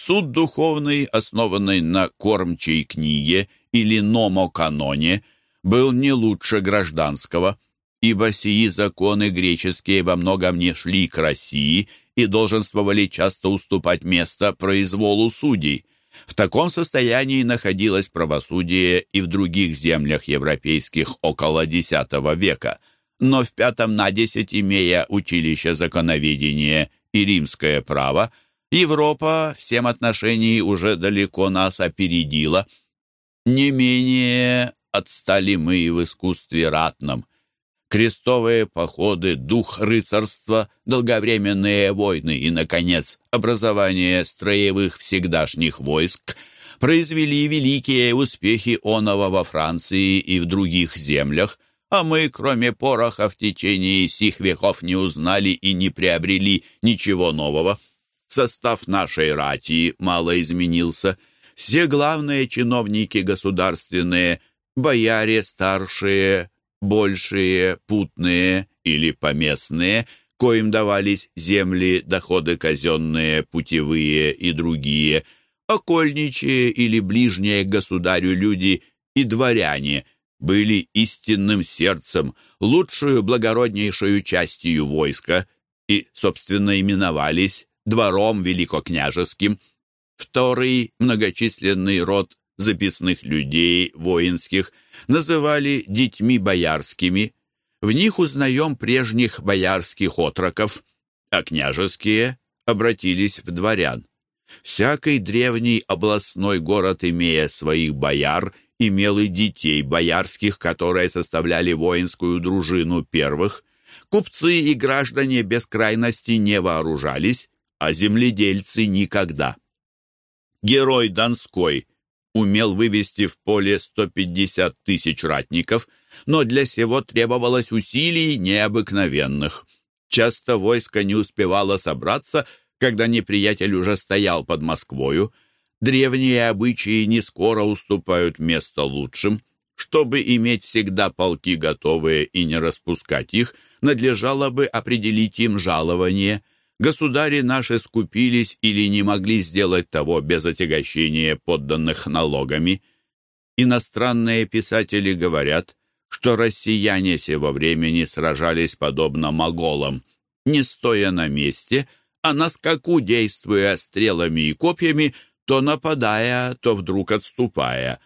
Суд духовный, основанный на кормчей книге или номоканоне, был не лучше гражданского, ибо сии законы греческие во многом не шли к России и долженствовали часто уступать место произволу судей. В таком состоянии находилось правосудие и в других землях европейских около X века – но в пятом на десять, имея училище законоведения и римское право, Европа всем отношении уже далеко нас опередила. Не менее отстали мы и в искусстве ратном. Крестовые походы, дух рыцарства, долговременные войны и, наконец, образование строевых всегдашних войск произвели великие успехи оного во Франции и в других землях, а мы, кроме пороха, в течение сих веков не узнали и не приобрели ничего нового. Состав нашей рати мало изменился. Все главные чиновники государственные, бояре старшие, большие, путные или поместные, коим давались земли, доходы казенные, путевые и другие, окольничие или ближние к государю люди и дворяне – были истинным сердцем, лучшую благороднейшую частью войска и, собственно, именовались двором великокняжеским. Вторый многочисленный род записных людей воинских называли детьми боярскими. В них узнаем прежних боярских отроков, а княжеские обратились в дворян. Всякий древний областной город, имея своих бояр имел и детей боярских, которые составляли воинскую дружину первых. Купцы и граждане без крайности не вооружались, а земледельцы никогда. Герой Донской умел вывести в поле 150 тысяч ратников, но для сего требовалось усилий необыкновенных. Часто войско не успевало собраться, когда неприятель уже стоял под Москвою. Древние обычаи не скоро уступают место лучшим. Чтобы иметь всегда полки готовые и не распускать их, надлежало бы определить им жалование. Государи наши скупились или не могли сделать того без отягощения подданных налогами. Иностранные писатели говорят, что россияне сего времени сражались подобно моголам, не стоя на месте, а на скаку действуя стрелами и копьями, то нападая, то вдруг отступая.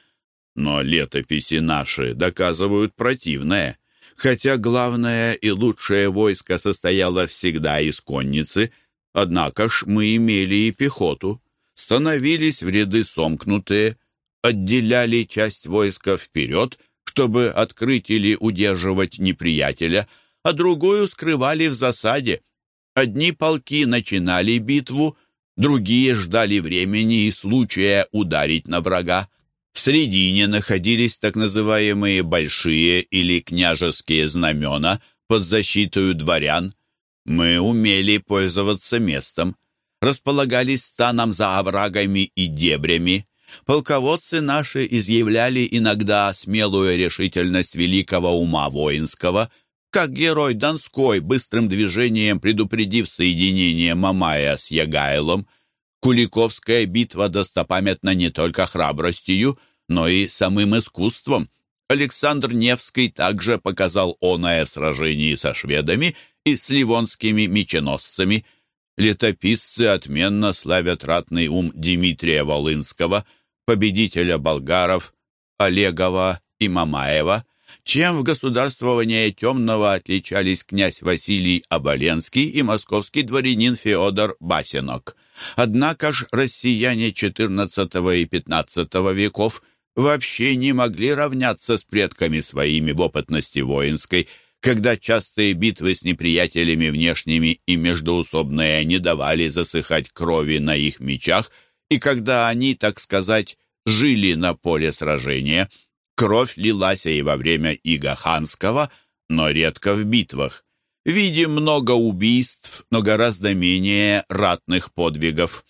Но летописи наши доказывают противное. Хотя главное и лучшее войско состояло всегда из конницы, однако ж мы имели и пехоту. Становились в ряды сомкнутые, отделяли часть войска вперед — чтобы открыть или удерживать неприятеля, а другую скрывали в засаде. Одни полки начинали битву, другие ждали времени и случая ударить на врага. В середине находились так называемые большие или княжеские знамена под защитой дворян. Мы умели пользоваться местом, располагались станом за оврагами и дебрями, Полководцы наши изъявляли иногда смелую решительность великого ума воинского, как герой Донской, быстрым движением предупредив соединение Мамая с Ягайлом. Куликовская битва достопамятна не только храбростью, но и самым искусством. Александр Невский также показал оное в сражении со шведами и с ливонскими меченосцами. Летописцы отменно славят ратный ум Дмитрия Волынского – победителя болгаров Олегова и Мамаева, чем в государствовании Темного отличались князь Василий Оболенский и московский дворянин Феодор Басинок. Однако ж россияне XIV и XV веков вообще не могли равняться с предками своими в опытности воинской, когда частые битвы с неприятелями внешними и междоусобные не давали засыхать крови на их мечах – и когда они, так сказать, жили на поле сражения, кровь лилась и во время Иго Ханского, но редко в битвах. Видим много убийств, но гораздо менее ратных подвигов.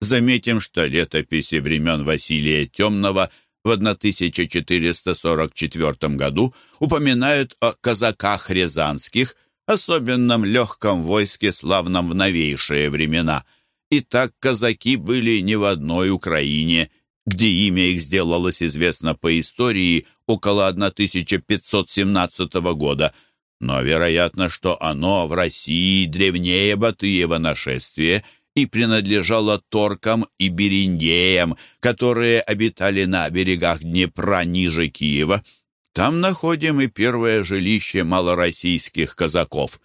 Заметим, что летописи времен Василия Темного в 1444 году упоминают о казаках рязанских, особенном легком войске, славном в новейшие времена – и так казаки были не в одной Украине, где имя их сделалось известно по истории около 1517 года, но вероятно, что оно в России древнее Батыева нашествие и принадлежало торкам и бериндеям, которые обитали на берегах Днепра ниже Киева. Там находим и первое жилище малороссийских казаков.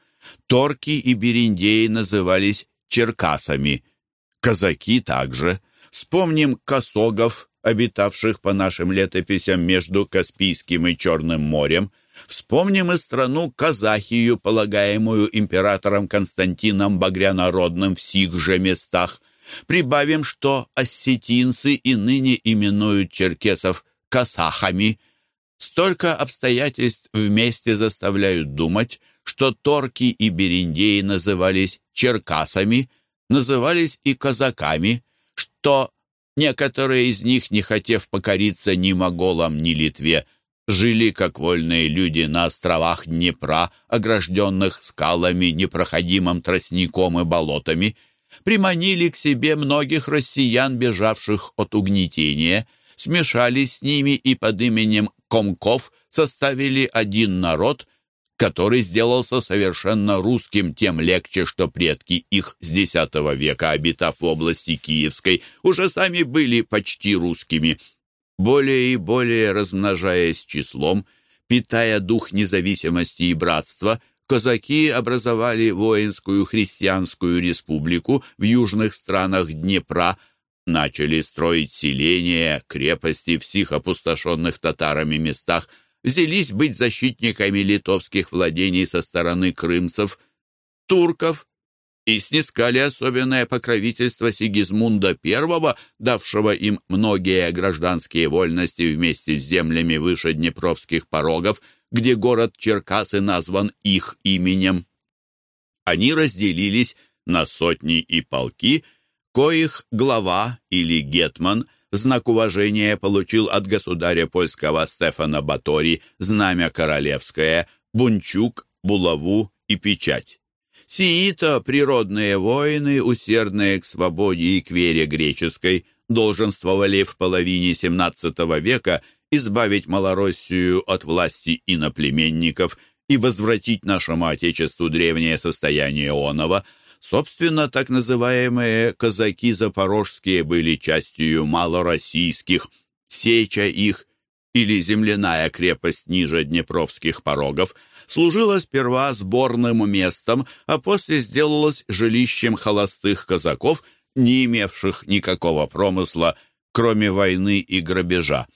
Торки и бериндеи назывались черкасами – казаки также. Вспомним косогов, обитавших по нашим летописям между Каспийским и Черным морем. Вспомним и страну Казахию, полагаемую императором Константином Багрянародным в сих же местах. Прибавим, что осетинцы и ныне именуют черкесов касахами. Столько обстоятельств вместе заставляют думать, что торки и бериндеи назывались черкасами – назывались и казаками, что некоторые из них, не хотев покориться ни моголам, ни Литве, жили как вольные люди на островах Днепра, огражденных скалами, непроходимым тростником и болотами, приманили к себе многих россиян, бежавших от угнетения, смешались с ними и под именем комков составили один народ, который сделался совершенно русским, тем легче, что предки их с X века, обитав в области Киевской, уже сами были почти русскими. Более и более размножаясь числом, питая дух независимости и братства, казаки образовали воинскую христианскую республику в южных странах Днепра, начали строить селения, крепости в всех опустошенных татарами местах, взялись быть защитниками литовских владений со стороны крымцев, турков и снискали особенное покровительство Сигизмунда I, давшего им многие гражданские вольности вместе с землями выше Днепровских порогов, где город Черкасы назван их именем. Они разделились на сотни и полки, коих глава или гетман знак уважения получил от государя польского Стефана Батори знамя королевское, бунчук, булаву и печать. Сии-то природные воины, усердные к свободе и к вере греческой, долженствовали в половине XVII века избавить Малороссию от власти иноплеменников и возвратить нашему Отечеству древнее состояние оного. Собственно, так называемые казаки запорожские были частью малороссийских. Сеча их, или земляная крепость ниже Днепровских порогов, служила сперва сборным местом, а после сделалась жилищем холостых казаков, не имевших никакого промысла, кроме войны и грабежа.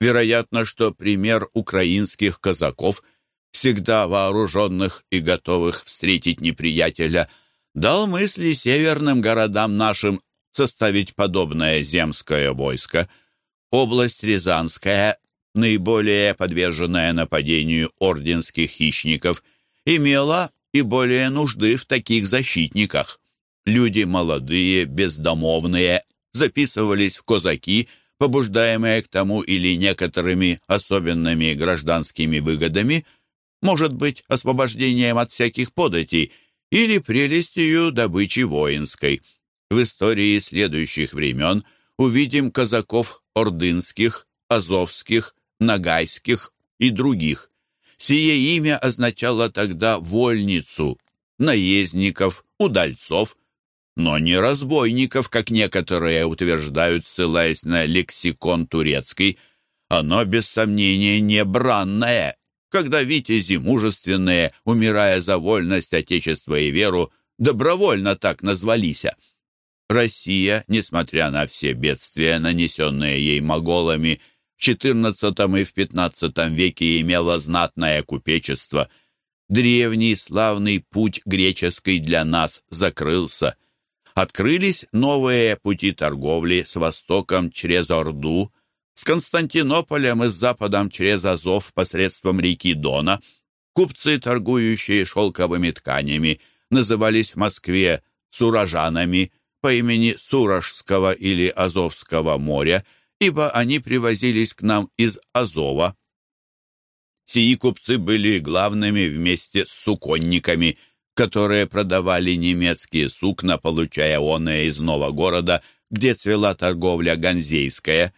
Вероятно, что пример украинских казаков, всегда вооруженных и готовых встретить неприятеля, дал мысли северным городам нашим составить подобное земское войско. Область Рязанская, наиболее подверженная нападению орденских хищников, имела и более нужды в таких защитниках. Люди молодые, бездомовные, записывались в казаки – побуждаемые к тому или некоторыми особенными гражданскими выгодами, может быть, освобождением от всяких податей или прелестью добычи воинской. В истории следующих времен увидим казаков ордынских, азовских, нагайских и других. Сие имя означало тогда вольницу, наездников, удальцов – но не разбойников, как некоторые утверждают, ссылаясь на лексикон турецкий. Оно, без сомнения, не бранное, когда витязи мужественные, умирая за вольность, отечество и веру, добровольно так назвались. Россия, несмотря на все бедствия, нанесенные ей моголами, XIV и в XV веке имела знатное купечество. Древний славный путь греческий для нас закрылся – открылись новые пути торговли с востоком через Орду, с Константинополем и с западом через Азов посредством реки Дона. Купцы, торгующие шелковыми тканями, назывались в Москве сурожанами по имени Сурожского или Азовского моря, ибо они привозились к нам из Азова. Сии купцы были главными вместе с суконниками – которые продавали немецкие сукна, получая оное из нового города, где цвела торговля ганзейская.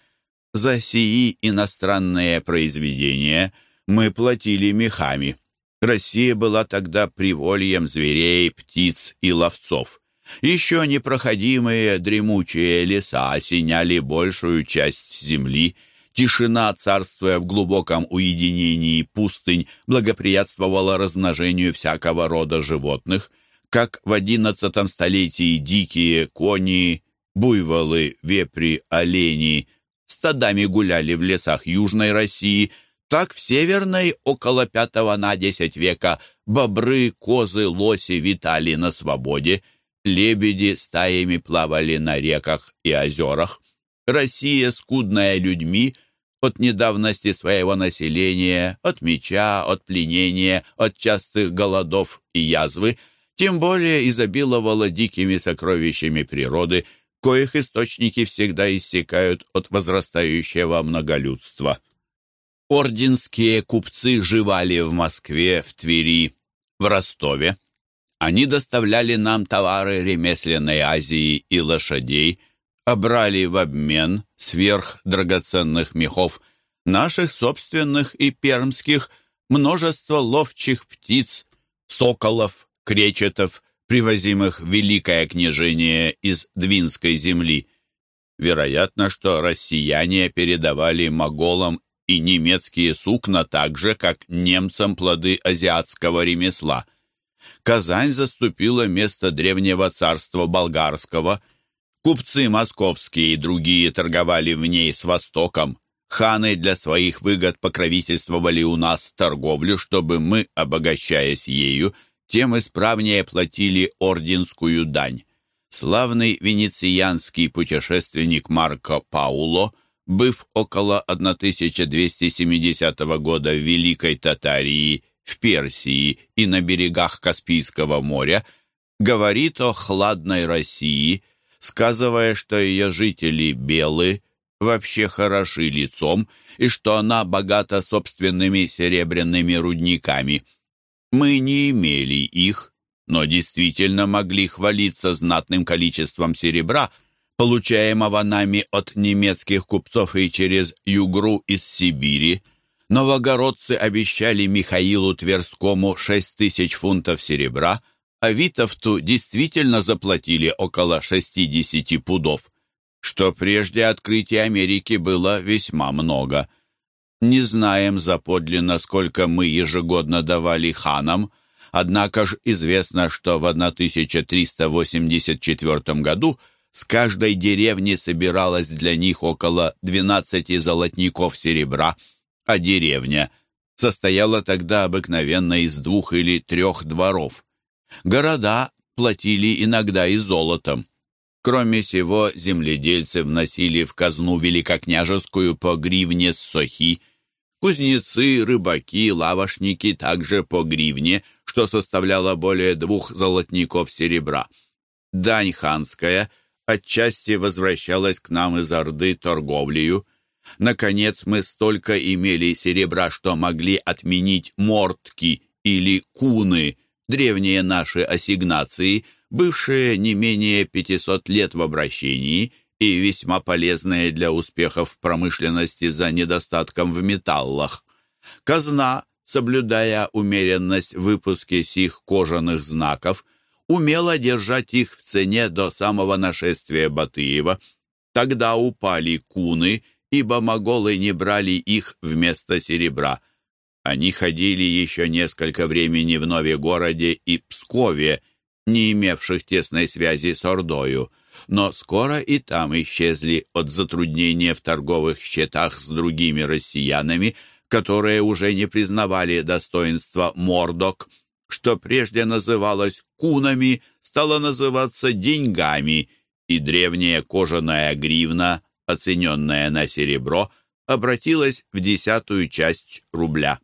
За сии иностранные произведения мы платили мехами. Россия была тогда привольем зверей, птиц и ловцов. Еще непроходимые дремучие леса осеняли большую часть земли, Тишина, царствуя в глубоком уединении пустынь, благоприятствовала размножению всякого рода животных, как в одиннадцатом столетии дикие кони, буйволы, вепри, олени стадами гуляли в лесах Южной России, так в Северной около пятого на десять века бобры, козы, лоси витали на свободе, лебеди стаями плавали на реках и озерах. Россия, скудная людьми, от недавности своего населения, от меча, от пленения, от частых голодов и язвы, тем более изобиловала дикими сокровищами природы, коих источники всегда иссякают от возрастающего многолюдства. Орденские купцы живали в Москве, в Твери, в Ростове. Они доставляли нам товары ремесленной Азии и лошадей – обрали в обмен сверх драгоценных мехов наших собственных и пермских множество ловчих птиц, соколов, кречетов, привозимых в Великое княжение из Двинской земли. Вероятно, что россияне передавали моголам и немецкие сукна так же, как немцам плоды азиатского ремесла. Казань заступила место древнего царства болгарского – Купцы московские и другие торговали в ней с Востоком. Ханы для своих выгод покровительствовали у нас торговлю, чтобы мы, обогащаясь ею, тем исправнее платили орденскую дань. Славный венецианский путешественник Марко Пауло быв около 1270 года в Великой Татарии, в Персии и на берегах Каспийского моря, говорит о хладной России, сказывая, что ее жители белы, вообще хороши лицом и что она богата собственными серебряными рудниками. Мы не имели их, но действительно могли хвалиться знатным количеством серебра, получаемого нами от немецких купцов и через Югру из Сибири. Новогородцы обещали Михаилу Тверскому шесть тысяч фунтов серебра, а Витовту действительно заплатили около 60 пудов, что прежде открытия Америки было весьма много. Не знаем заподлинно, сколько мы ежегодно давали ханам, однако ж известно, что в 1384 году – с каждой деревни собиралось для них около 12 золотников серебра, а деревня состояла тогда обыкновенно из двух или трех дворов. Города платили иногда и золотом. Кроме всего, земледельцы вносили в казну великокняжескую по гривне с сохи, кузнецы, рыбаки, лавошники также по гривне, что составляло более двух золотников серебра. Дань ханская – отчасти возвращалась к нам из Орды торговлею. Наконец, мы столько имели серебра, что могли отменить мортки или куны, древние наши ассигнации, бывшие не менее 500 лет в обращении и весьма полезные для успехов в промышленности за недостатком в металлах. Казна, соблюдая умеренность в выпуске сих кожаных знаков – умела держать их в цене до самого нашествия Батыева. Тогда упали куны, ибо моголы не брали их вместо серебра. Они ходили еще несколько времени в Новегороде и Пскове, не имевших тесной связи с Ордою, но скоро и там исчезли от затруднения в торговых счетах с другими россиянами, которые уже не признавали достоинства Мордок – что прежде называлось кунами, стало называться деньгами, и древняя кожаная гривна, оцененная на серебро, обратилась в десятую часть рубля.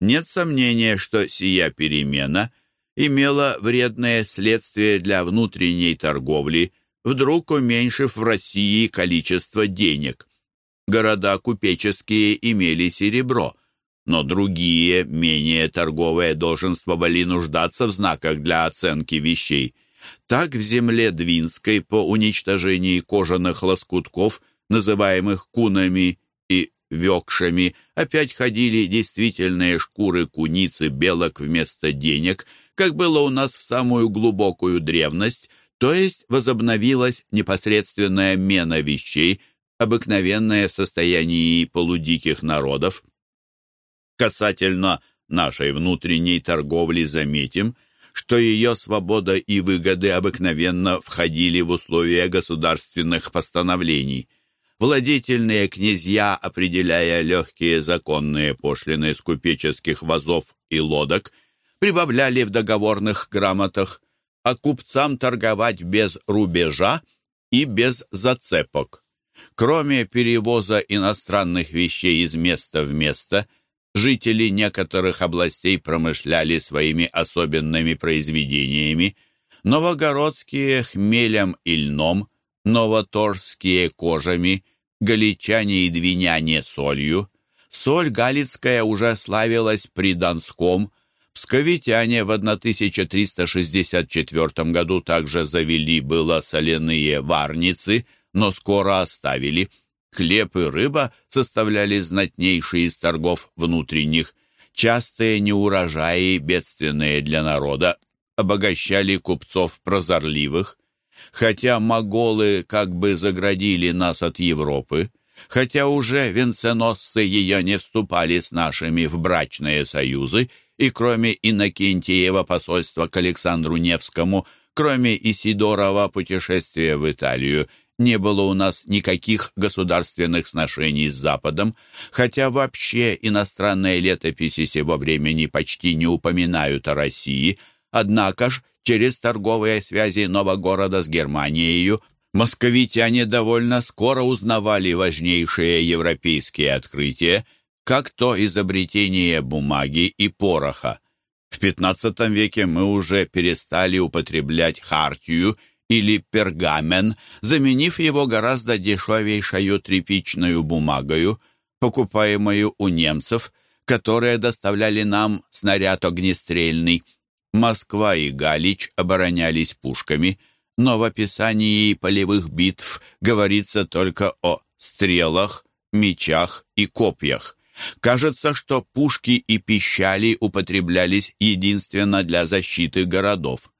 Нет сомнения, что сия перемена имела вредное следствие для внутренней торговли, вдруг уменьшив в России количество денег. Города купеческие имели серебро – но другие, менее торговые, долженствовали нуждаться в знаках для оценки вещей. Так в земле Двинской по уничтожении кожаных лоскутков, называемых кунами и векшами, опять ходили действительные шкуры куницы белок вместо денег, как было у нас в самую глубокую древность, то есть возобновилась непосредственная мена вещей, обыкновенная в состоянии полудиких народов. Касательно нашей внутренней торговли заметим, что ее свобода и выгоды обыкновенно входили в условия государственных постановлений. Владетельные князья, определяя легкие законные пошлины с купеческих вазов и лодок, прибавляли в договорных грамотах, а купцам торговать без рубежа и без зацепок. Кроме перевоза иностранных вещей из места в место – Жители некоторых областей промышляли своими особенными произведениями. Новогородские хмелем и льном, новоторжские кожами, галичане и двиняне солью. Соль галицкая уже славилась при Донском. Псковитяне в 1364 году также завели было соляные варницы, но скоро оставили – Хлеб и рыба составляли знатнейшие из торгов внутренних. Частые неурожаи, бедственные для народа, обогащали купцов прозорливых. Хотя моголы как бы заградили нас от Европы, хотя уже венценосцы ее не вступали с нашими в брачные союзы, и кроме Иннокентиева посольства к Александру Невскому, кроме Исидорова путешествия в Италию не было у нас никаких государственных сношений с Западом, хотя вообще иностранные летописи сего времени почти не упоминают о России, однако ж через торговые связи Нового города с Германией Московитяне довольно скоро узнавали важнейшие европейские открытия, как то изобретение бумаги и пороха. В XV веке мы уже перестали употреблять хартию или пергамен, заменив его гораздо дешевейшую тряпичную бумагою, покупаемую у немцев, которые доставляли нам снаряд огнестрельный. Москва и Галич оборонялись пушками, но в описании полевых битв говорится только о стрелах, мечах и копьях. Кажется, что пушки и пищали употреблялись единственно для защиты городов.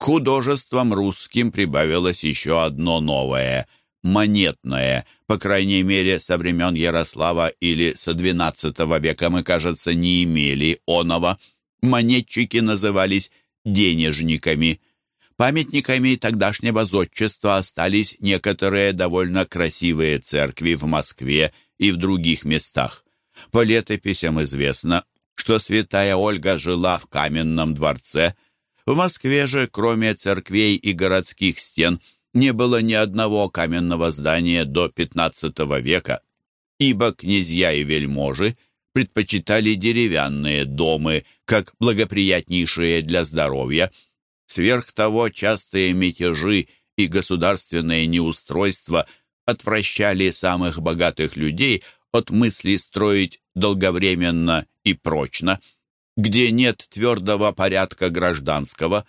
К художествам русским прибавилось еще одно новое – монетное, по крайней мере, со времен Ярослава или со XII века мы, кажется, не имели оного. Монетчики назывались денежниками. Памятниками тогдашнего зодчества остались некоторые довольно красивые церкви в Москве и в других местах. По летописям известно, что святая Ольга жила в каменном дворце. В Москве же, кроме церквей и городских стен, не было ни одного каменного здания до XV века, ибо князья и вельможи предпочитали деревянные домы, как благоприятнейшие для здоровья. Сверх того, частые мятежи и государственные неустройства отвращали самых богатых людей от мысли строить долговременно и прочно. Где нет твердого порядка гражданского,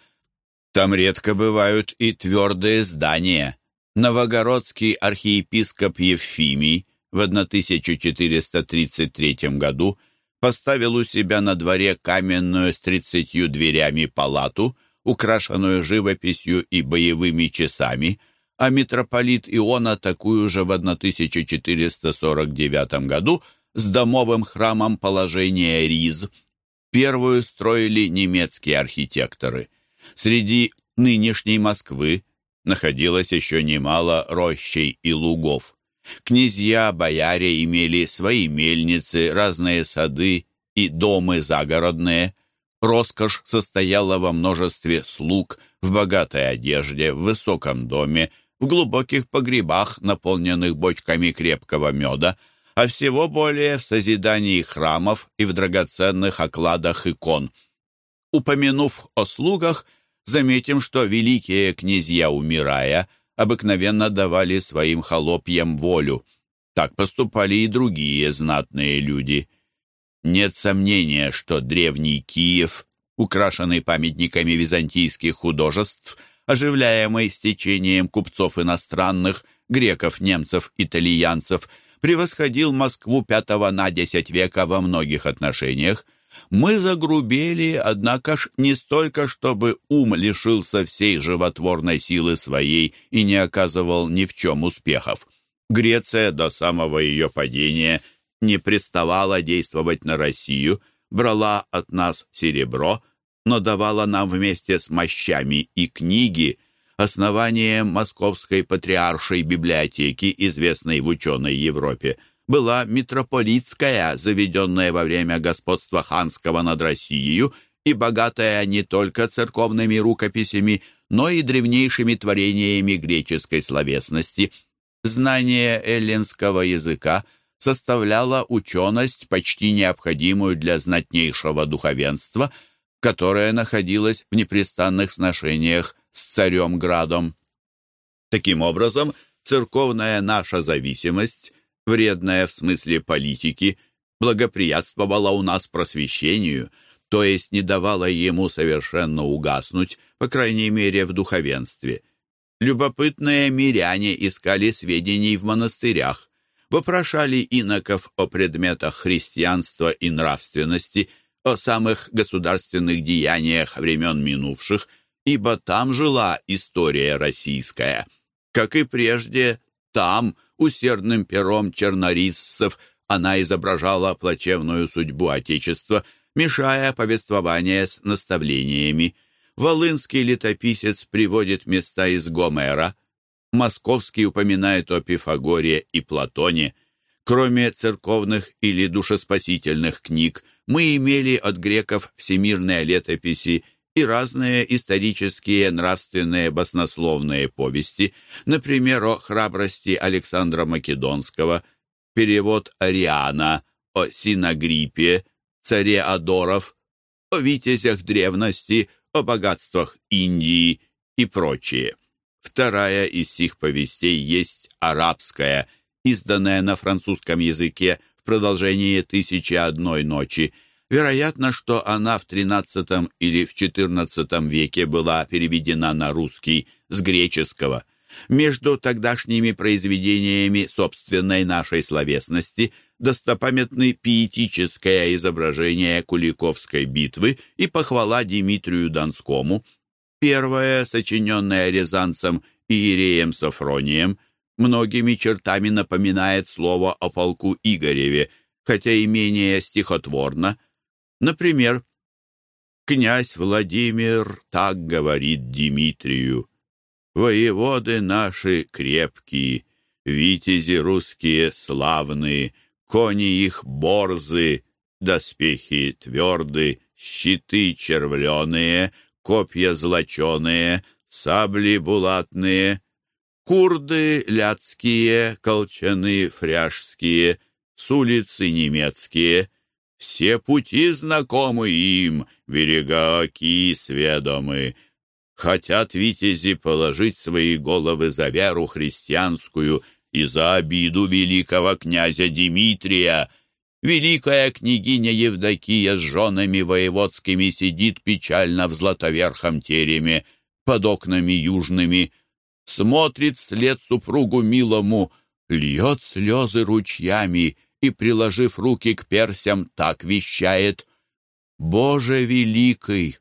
там редко бывают и твердые здания. Новогородский архиепископ Евфимий в 1433 году поставил у себя на дворе каменную с тридцатью дверями палату, украшенную живописью и боевыми часами – а митрополит Иона такую же в 1449 году с домовым храмом положения Риз. Первую строили немецкие архитекторы. Среди нынешней Москвы находилось еще немало рощей и лугов. Князья, бояре имели свои мельницы, разные сады и домы загородные. Роскошь состояла во множестве слуг, в богатой одежде, в высоком доме, в глубоких погребах, наполненных бочками крепкого меда, а всего более в созидании храмов и в драгоценных окладах икон. Упомянув о слугах, заметим, что великие князья, умирая, обыкновенно давали своим холопьям волю. Так поступали и другие знатные люди. Нет сомнения, что древний Киев, украшенный памятниками византийских художеств – оживляемый стечением купцов иностранных, греков, немцев, итальянцев, превосходил Москву пятого на десять века во многих отношениях. Мы загрубели, однако ж не столько, чтобы ум лишился всей животворной силы своей и не оказывал ни в чем успехов. Греция до самого ее падения не приставала действовать на Россию, брала от нас серебро – но давала нам вместе с мощами и книги основание Московской патриаршей библиотеки, известной в ученой Европе, была митрополитская, заведенная во время господства ханского над Россией и богатая не только церковными рукописями, но и древнейшими творениями греческой словесности. Знание эллинского языка составляло ученость, почти необходимую для знатнейшего духовенства – которая находилась в непрестанных сношениях с царем Градом. Таким образом, церковная наша зависимость, вредная в смысле политики, благоприятствовала у нас просвещению, то есть не давала ему совершенно угаснуть, по крайней мере, в духовенстве. Любопытные миряне искали сведений в монастырях, вопрошали иноков о предметах христианства и нравственности – о самых государственных деяниях времен минувших, ибо там жила история российская. Как и прежде, там, усердным пером чернорисцев, она изображала плачевную судьбу Отечества, мешая повествование с наставлениями. Волынский летописец приводит места из Гомера, Московский упоминает о Пифагоре и Платоне. Кроме церковных или душеспасительных книг, мы имели от греков всемирные летописи и разные исторические нравственные баснословные повести, например, о храбрости Александра Македонского, перевод Ариана о Синагриппе, царе Адоров, о витязях древности, о богатствах Индии и прочее. Вторая из сих повестей есть арабская, изданная на французском языке продолжении «Тысячи одной ночи», Вероятно, что она в XIII или в XIV веке была переведена на русский с греческого. Между тогдашними произведениями собственной нашей словесности достопамятны пиетическое изображение Куликовской битвы и похвала Дмитрию Донскому. Первое, сочиненное Рязанцем Иереем Сафронием, многими чертами напоминает слово о полку Игореве, хотя и менее стихотворно – Например, князь Владимир так говорит Дмитрию. «Воеводы наши крепкие, витязи русские славные, кони их борзы, доспехи тверды, щиты червленые, копья злоченые, сабли булатные, курды ляцкие, колчаны фряжские, с улицы немецкие — все пути знакомы им, берега оки сведомы. Хотят витязи положить свои головы за веру христианскую и за обиду великого князя Дмитрия. Великая княгиня Евдокия с женами воеводскими сидит печально в златоверхом тереме под окнами южными, смотрит вслед супругу милому, льет слезы ручьями — и, приложив руки к персям, так вещает «Боже великий,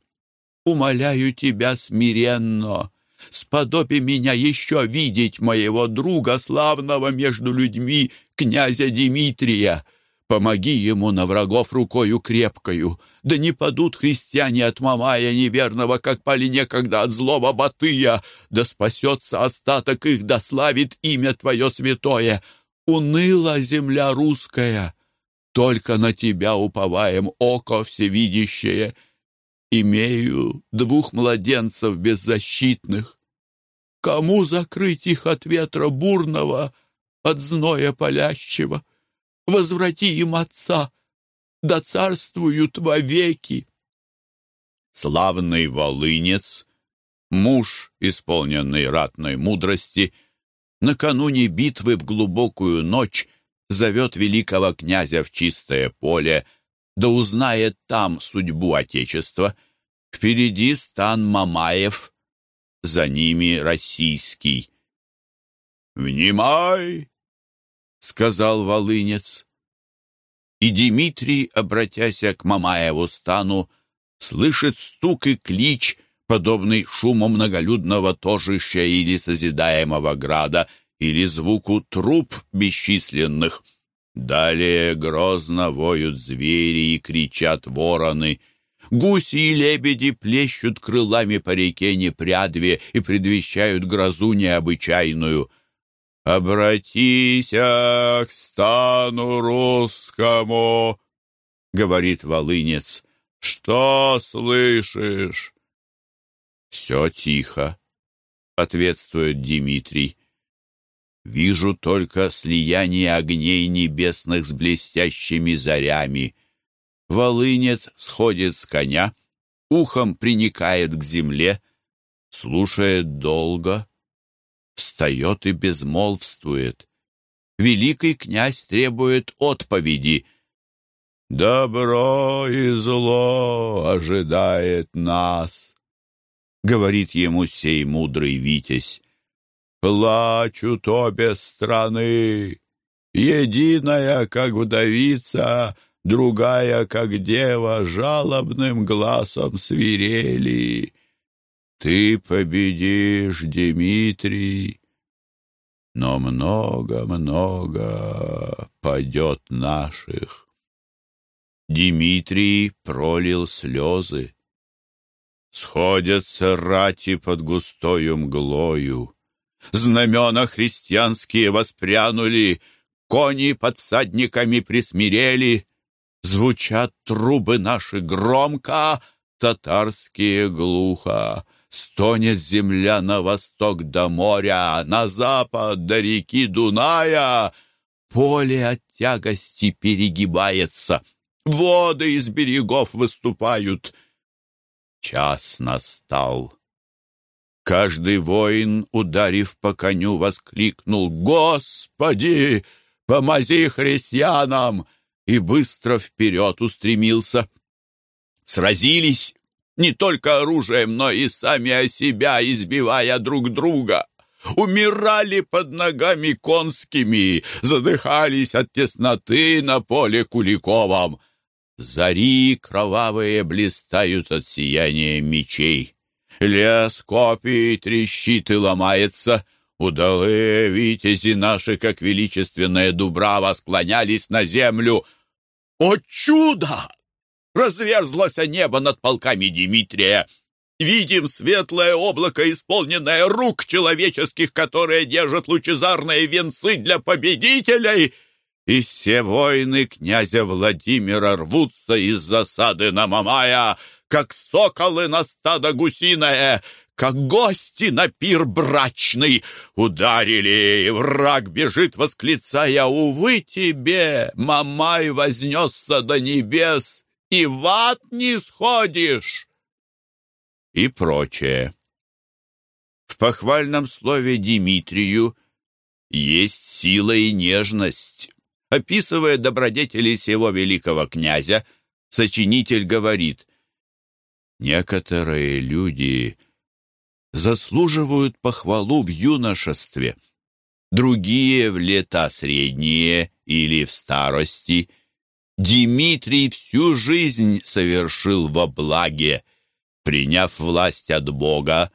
умоляю тебя смиренно, сподоби меня еще видеть моего друга, славного между людьми, князя Дмитрия». Помоги ему на врагов рукою крепкою, да не падут христиане от Мамая неверного, как пали некогда от злого Батыя, да спасется остаток их, да славит имя Твое святое. Уныла земля русская, только на тебя уповаем, око всевидящее. Имею двух младенцев беззащитных. Кому закрыть их от ветра бурного, от зноя палящего? Возврати им отца, да царствуют вовеки. Славный волынец, муж, исполненный ратной мудрости — накануне битвы в глубокую ночь зовет великого князя в чистое поле, да узнает там судьбу Отечества. Впереди стан Мамаев, за ними российский. «Внимай!» — сказал волынец. И Дмитрий, обратясь к Мамаеву стану, слышит стук и клич — подобный шуму многолюдного торжища или созидаемого града, или звуку труп бесчисленных. Далее грозно воют звери и кричат вороны. Гуси и лебеди плещут крылами по реке Непрядве и предвещают грозу необычайную. «Обратись к стану русскому!» — говорит волынец. «Что слышишь?» «Все тихо», — ответствует Дмитрий. «Вижу только слияние огней небесных с блестящими зарями. Волынец сходит с коня, ухом приникает к земле, слушает долго, встает и безмолвствует. Великий князь требует отповеди. «Добро и зло ожидает нас», — говорит ему сей мудрый Витязь. «Плачут обе страны, единая, как вдовица, другая, как дева, жалобным глазом свирели. Ты победишь, Дмитрий, но много-много падет наших». Дмитрий пролил слезы. Сходятся рати под густою мглою. Знамена христианские воспрянули, Кони под всадниками присмирели. Звучат трубы наши громко, татарские глухо. Стонет земля на восток до моря, на запад до реки Дуная. Поле от тягости перегибается, воды из берегов выступают. Час настал. Каждый воин, ударив по коню, воскликнул «Господи, помози христианам!» и быстро вперед устремился. Сразились не только оружием, но и сами о себя, избивая друг друга. Умирали под ногами конскими, задыхались от тесноты на поле Куликовом. Зари кровавые блистают от сияния мечей. Лес копий трещит и ломается. Удалые витязи наши, как величественная дубрава, склонялись на землю. О чудо! Разверзлось небо над полками Дмитрия. Видим светлое облако, исполненное рук человеческих, которые держат лучезарные венцы для победителей. И все воины князя Владимира рвутся из засады на Мамая, как соколы на стадо гусиное, как гости на пир брачный. Ударили, и враг бежит, восклицая, «Увы тебе, Мамай вознесся до небес!» И в ад не сходишь!» И прочее. В похвальном слове Димитрию есть сила и нежность. Описывая добродетели сего великого князя, сочинитель говорит, «Некоторые люди заслуживают похвалу в юношестве, другие в лета средние или в старости – Дмитрий всю жизнь совершил во благе. Приняв власть от Бога,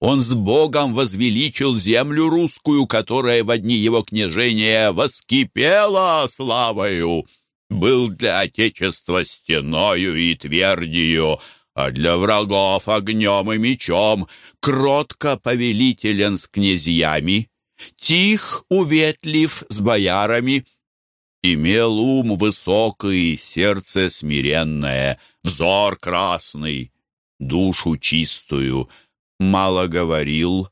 он с Богом возвеличил землю русскую, которая в одни его княжения воскипела славою. Был для Отечества стеною и твердью, а для врагов огнем и мечом, кротко повелителен с князьями, тих, уветлив с боярами — Имел ум высокий, сердце смиренное, взор красный, душу чистую. Мало говорил,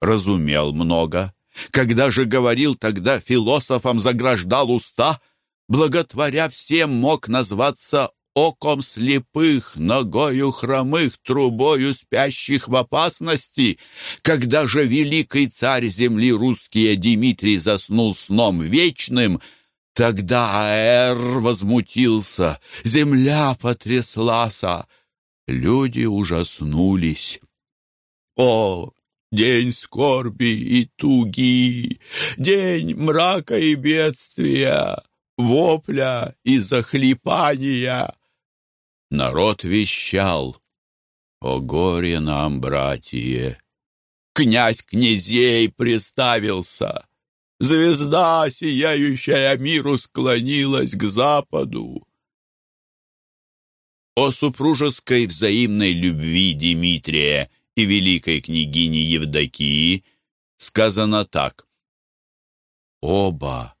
разумел много. Когда же говорил, тогда философом заграждал уста, благотворя всем мог назваться оком слепых, ногою хромых, трубою спящих в опасности. Когда же великий царь земли русские Дмитрий заснул сном вечным — Тогда Аэр возмутился, земля потряслась, люди ужаснулись. О, день скорби и туги, день мрака и бедствия, вопля и захлипания. Народ вещал, о горе нам, братья! Князь князей приставился, Звезда, сияющая миру, склонилась к западу. О супружеской взаимной любви Дмитрия и великой княгини Евдокии сказано так. Оба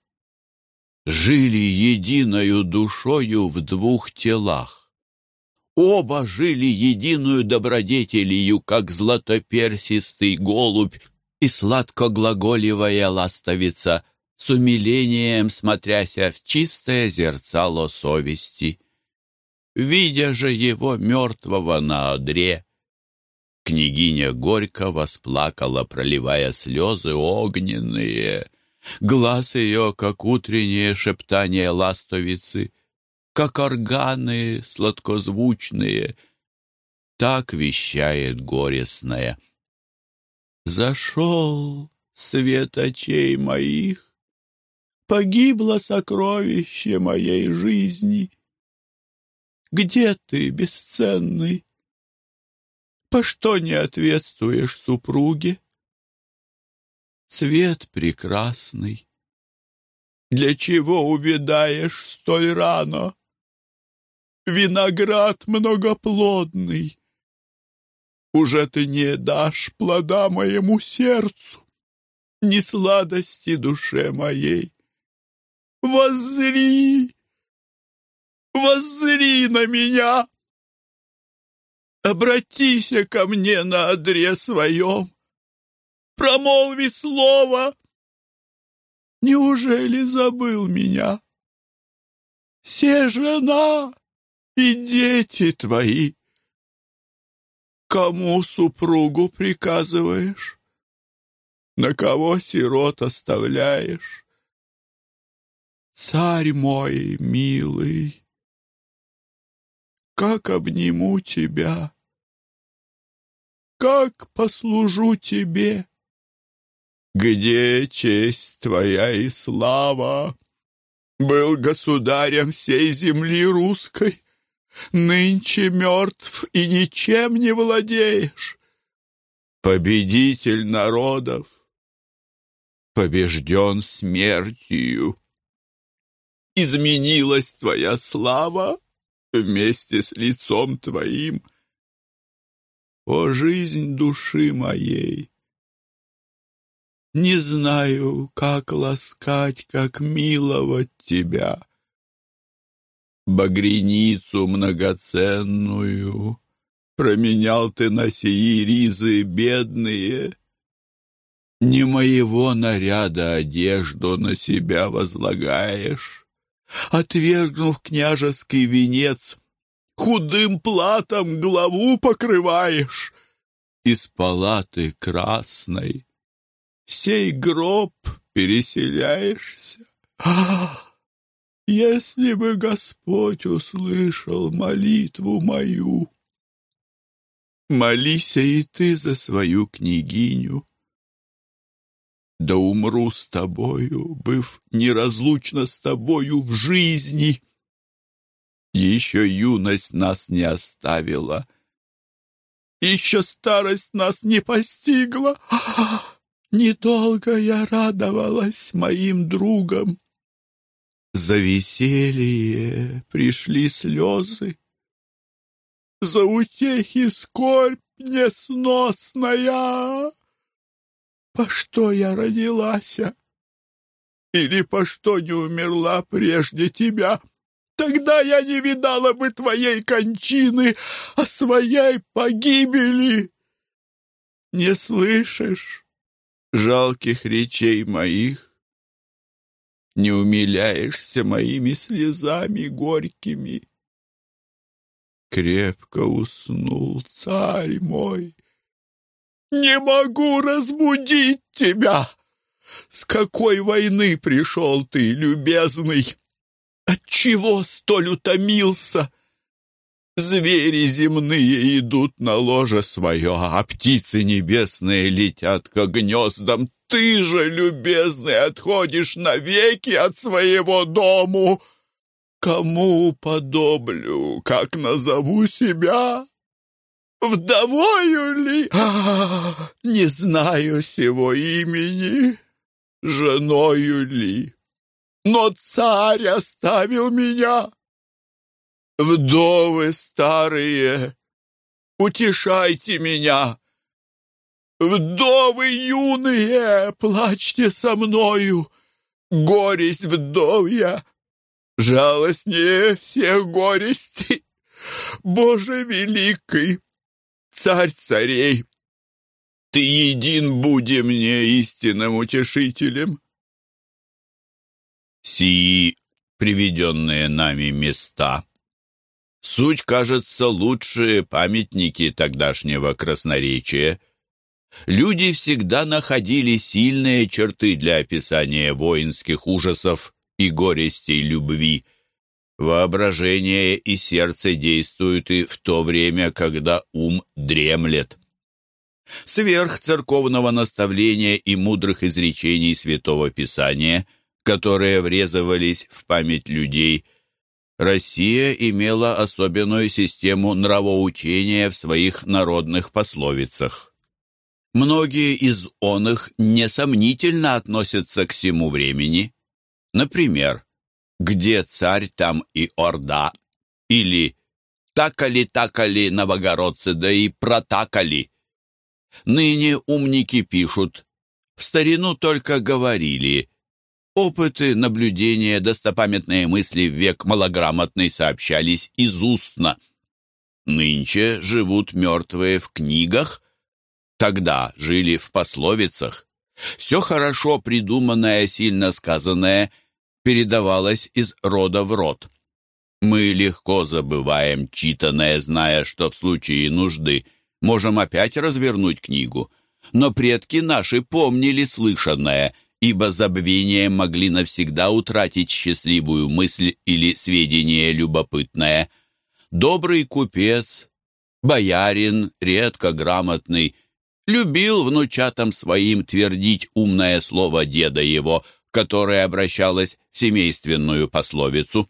жили единою душою в двух телах. Оба жили единую добродетелью, как златоперсистый голубь и сладкоглаголивая ластовица, с умилением смотряся в чистое зерцало совести. Видя же его мертвого на одре, княгиня горько восплакала, проливая слезы огненные. Глаз ее, как утреннее шептание ластовицы, как органы сладкозвучные. Так вещает горестная. Зашел свет очей моих, Погибло сокровище моей жизни. Где ты, бесценный? По что не ответствуешь супруге? Цвет прекрасный. Для чего увядаешь столь рано? Виноград многоплодный. Уже ты не дашь плода моему сердцу, Ни сладости душе моей. Воззри, воззри на меня!» обратися ко мне на одре своем, промолви слово. Неужели забыл меня? Все жена и дети твои. Кому супругу приказываешь? На кого сирот оставляешь? Царь мой милый, как обниму тебя, как послужу тебе. Где честь твоя и слава? Был государем всей земли русской, нынче мертв и ничем не владеешь. Победитель народов, побежден смертью. Изменилась твоя слава вместе с лицом твоим. О, жизнь души моей! Не знаю, как ласкать, как миловать тебя. Багряницу многоценную променял ты на сии ризы бедные. Не моего наряда одежду на себя возлагаешь. Отвергнув княжеский венец, худым платом главу покрываешь. Из палаты красной сей гроб переселяешься. Ах! Если бы Господь услышал молитву мою, молися и ты за свою княгиню. Да умру с тобою, быв неразлучно с тобою в жизни. Еще юность нас не оставила, еще старость нас не постигла. Недолго я радовалась моим другам. За веселье пришли слезы, За утехи скорбь несносная. По что я родилась? Или по что не умерла прежде тебя? Тогда я не видала бы твоей кончины, а своей погибели. Не слышишь? жалких речей моих, не умиляешься моими слезами горькими. Крепко уснул царь мой. Не могу разбудить тебя. С какой войны пришел ты, любезный? Отчего столь утомился? Звери земные идут на ложе свое, а птицы небесные летят к гнездам. Ты же, любезный, отходишь навеки от своего дому. Кому подоблю, как назову себя? Вдовою ли? А, не знаю сего имени. Женою ли? Но царь оставил меня Вдовы старые, утешайте меня. Вдовы юные, плачьте со мною. Горесть вдовья, жалостнее всех горестей. Боже великий, царь царей, ты един буди мне истинным утешителем. Сии приведенные нами места Суть, кажется, лучшие памятники тогдашнего красноречия. Люди всегда находили сильные черты для описания воинских ужасов и горестей любви. Воображение и сердце действуют и в то время, когда ум дремлет. Сверх церковного наставления и мудрых изречений Святого Писания, которые врезывались в память людей – Россия имела особенную систему нравоучения в своих народных пословицах. Многие из оных несомнительно относятся к всему времени. Например, «Где царь, там и орда» или «Такали-такали новогородцы, да и протакали». Ныне умники пишут «В старину только говорили», Опыты, наблюдения, достопамятные мысли в век малограмотный сообщались из устно. Нынче живут мертвые в книгах, тогда жили в пословицах. Все хорошо придуманное, сильно сказанное передавалось из рода в род. Мы легко забываем читанное, зная, что в случае нужды можем опять развернуть книгу. Но предки наши помнили слышанное, ибо забвением могли навсегда утратить счастливую мысль или сведение любопытное. Добрый купец, боярин, редко грамотный, любил внучатам своим твердить умное слово деда его, которое обращалось в семейственную пословицу.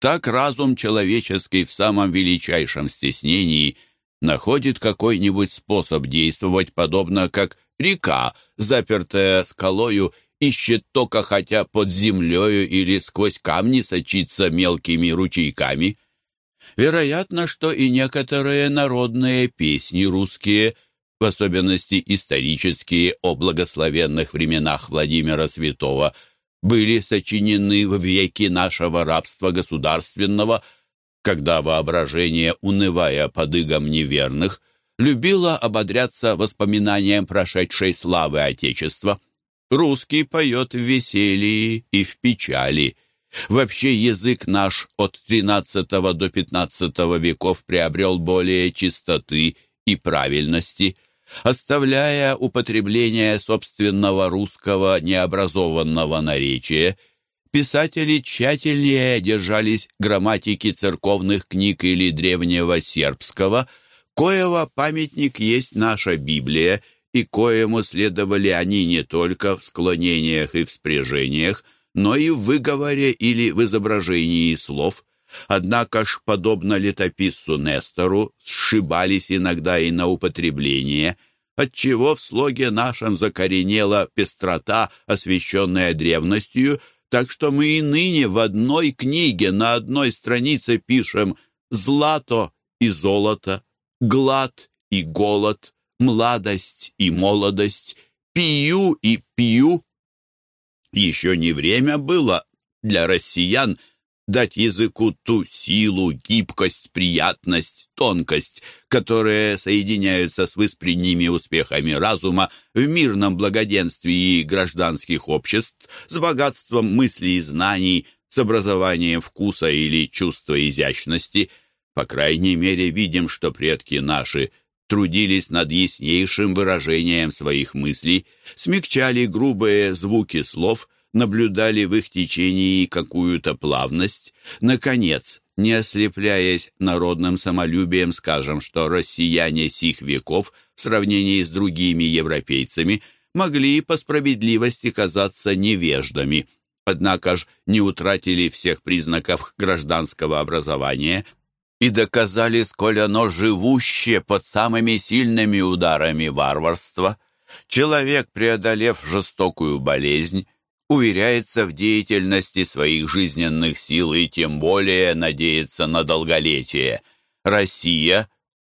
Так разум человеческий в самом величайшем стеснении находит какой-нибудь способ действовать, подобно как река, запертая скалою, ищет тока хотя под землею или сквозь камни сочится мелкими ручейками. Вероятно, что и некоторые народные песни русские, в особенности исторические о благословенных временах Владимира Святого – были сочинены в веки нашего рабства государственного, когда воображение, унывая под игом неверных, любило ободряться воспоминанием прошедшей славы Отечества. Русский поет в веселье и в печали. Вообще язык наш от XIII до XV веков приобрел более чистоты и правильности – оставляя употребление собственного русского необразованного наречия, писатели тщательнее держались грамматики церковных книг или древнего сербского, коего памятник есть наша Библия, и коему следовали они не только в склонениях и в спряжениях, но и в выговоре или в изображении слов. Однако ж, подобно летописцу Нестору, сшибались иногда и на употребление, отчего в слоге нашем закоренела пестрота, освещенная древностью, так что мы и ныне в одной книге на одной странице пишем «злато» и «золото», «глад» и «голод», «младость» и «молодость», «пию» и «пью». Еще не время было для россиян дать языку ту силу, гибкость, приятность, тонкость, которые соединяются с выспренними успехами разума в мирном благоденствии гражданских обществ, с богатством мыслей и знаний, с образованием вкуса или чувства изящности. По крайней мере, видим, что предки наши трудились над яснейшим выражением своих мыслей, смягчали грубые звуки слов – наблюдали в их течении какую-то плавность. Наконец, не ослепляясь народным самолюбием, скажем, что россияне сих веков в сравнении с другими европейцами могли по справедливости казаться невеждами, однако ж не утратили всех признаков гражданского образования и доказали, сколь оно живущее под самыми сильными ударами варварства. Человек, преодолев жестокую болезнь, уверяется в деятельности своих жизненных сил и тем более надеется на долголетие. Россия,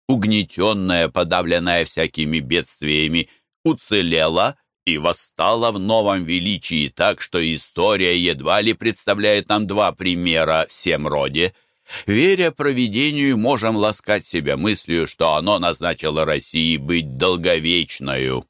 угнетенная, подавленная всякими бедствиями, уцелела и восстала в новом величии так, что история едва ли представляет нам два примера всем роде. Веря провидению, можем ласкать себя мыслью, что оно назначило России быть долговечною.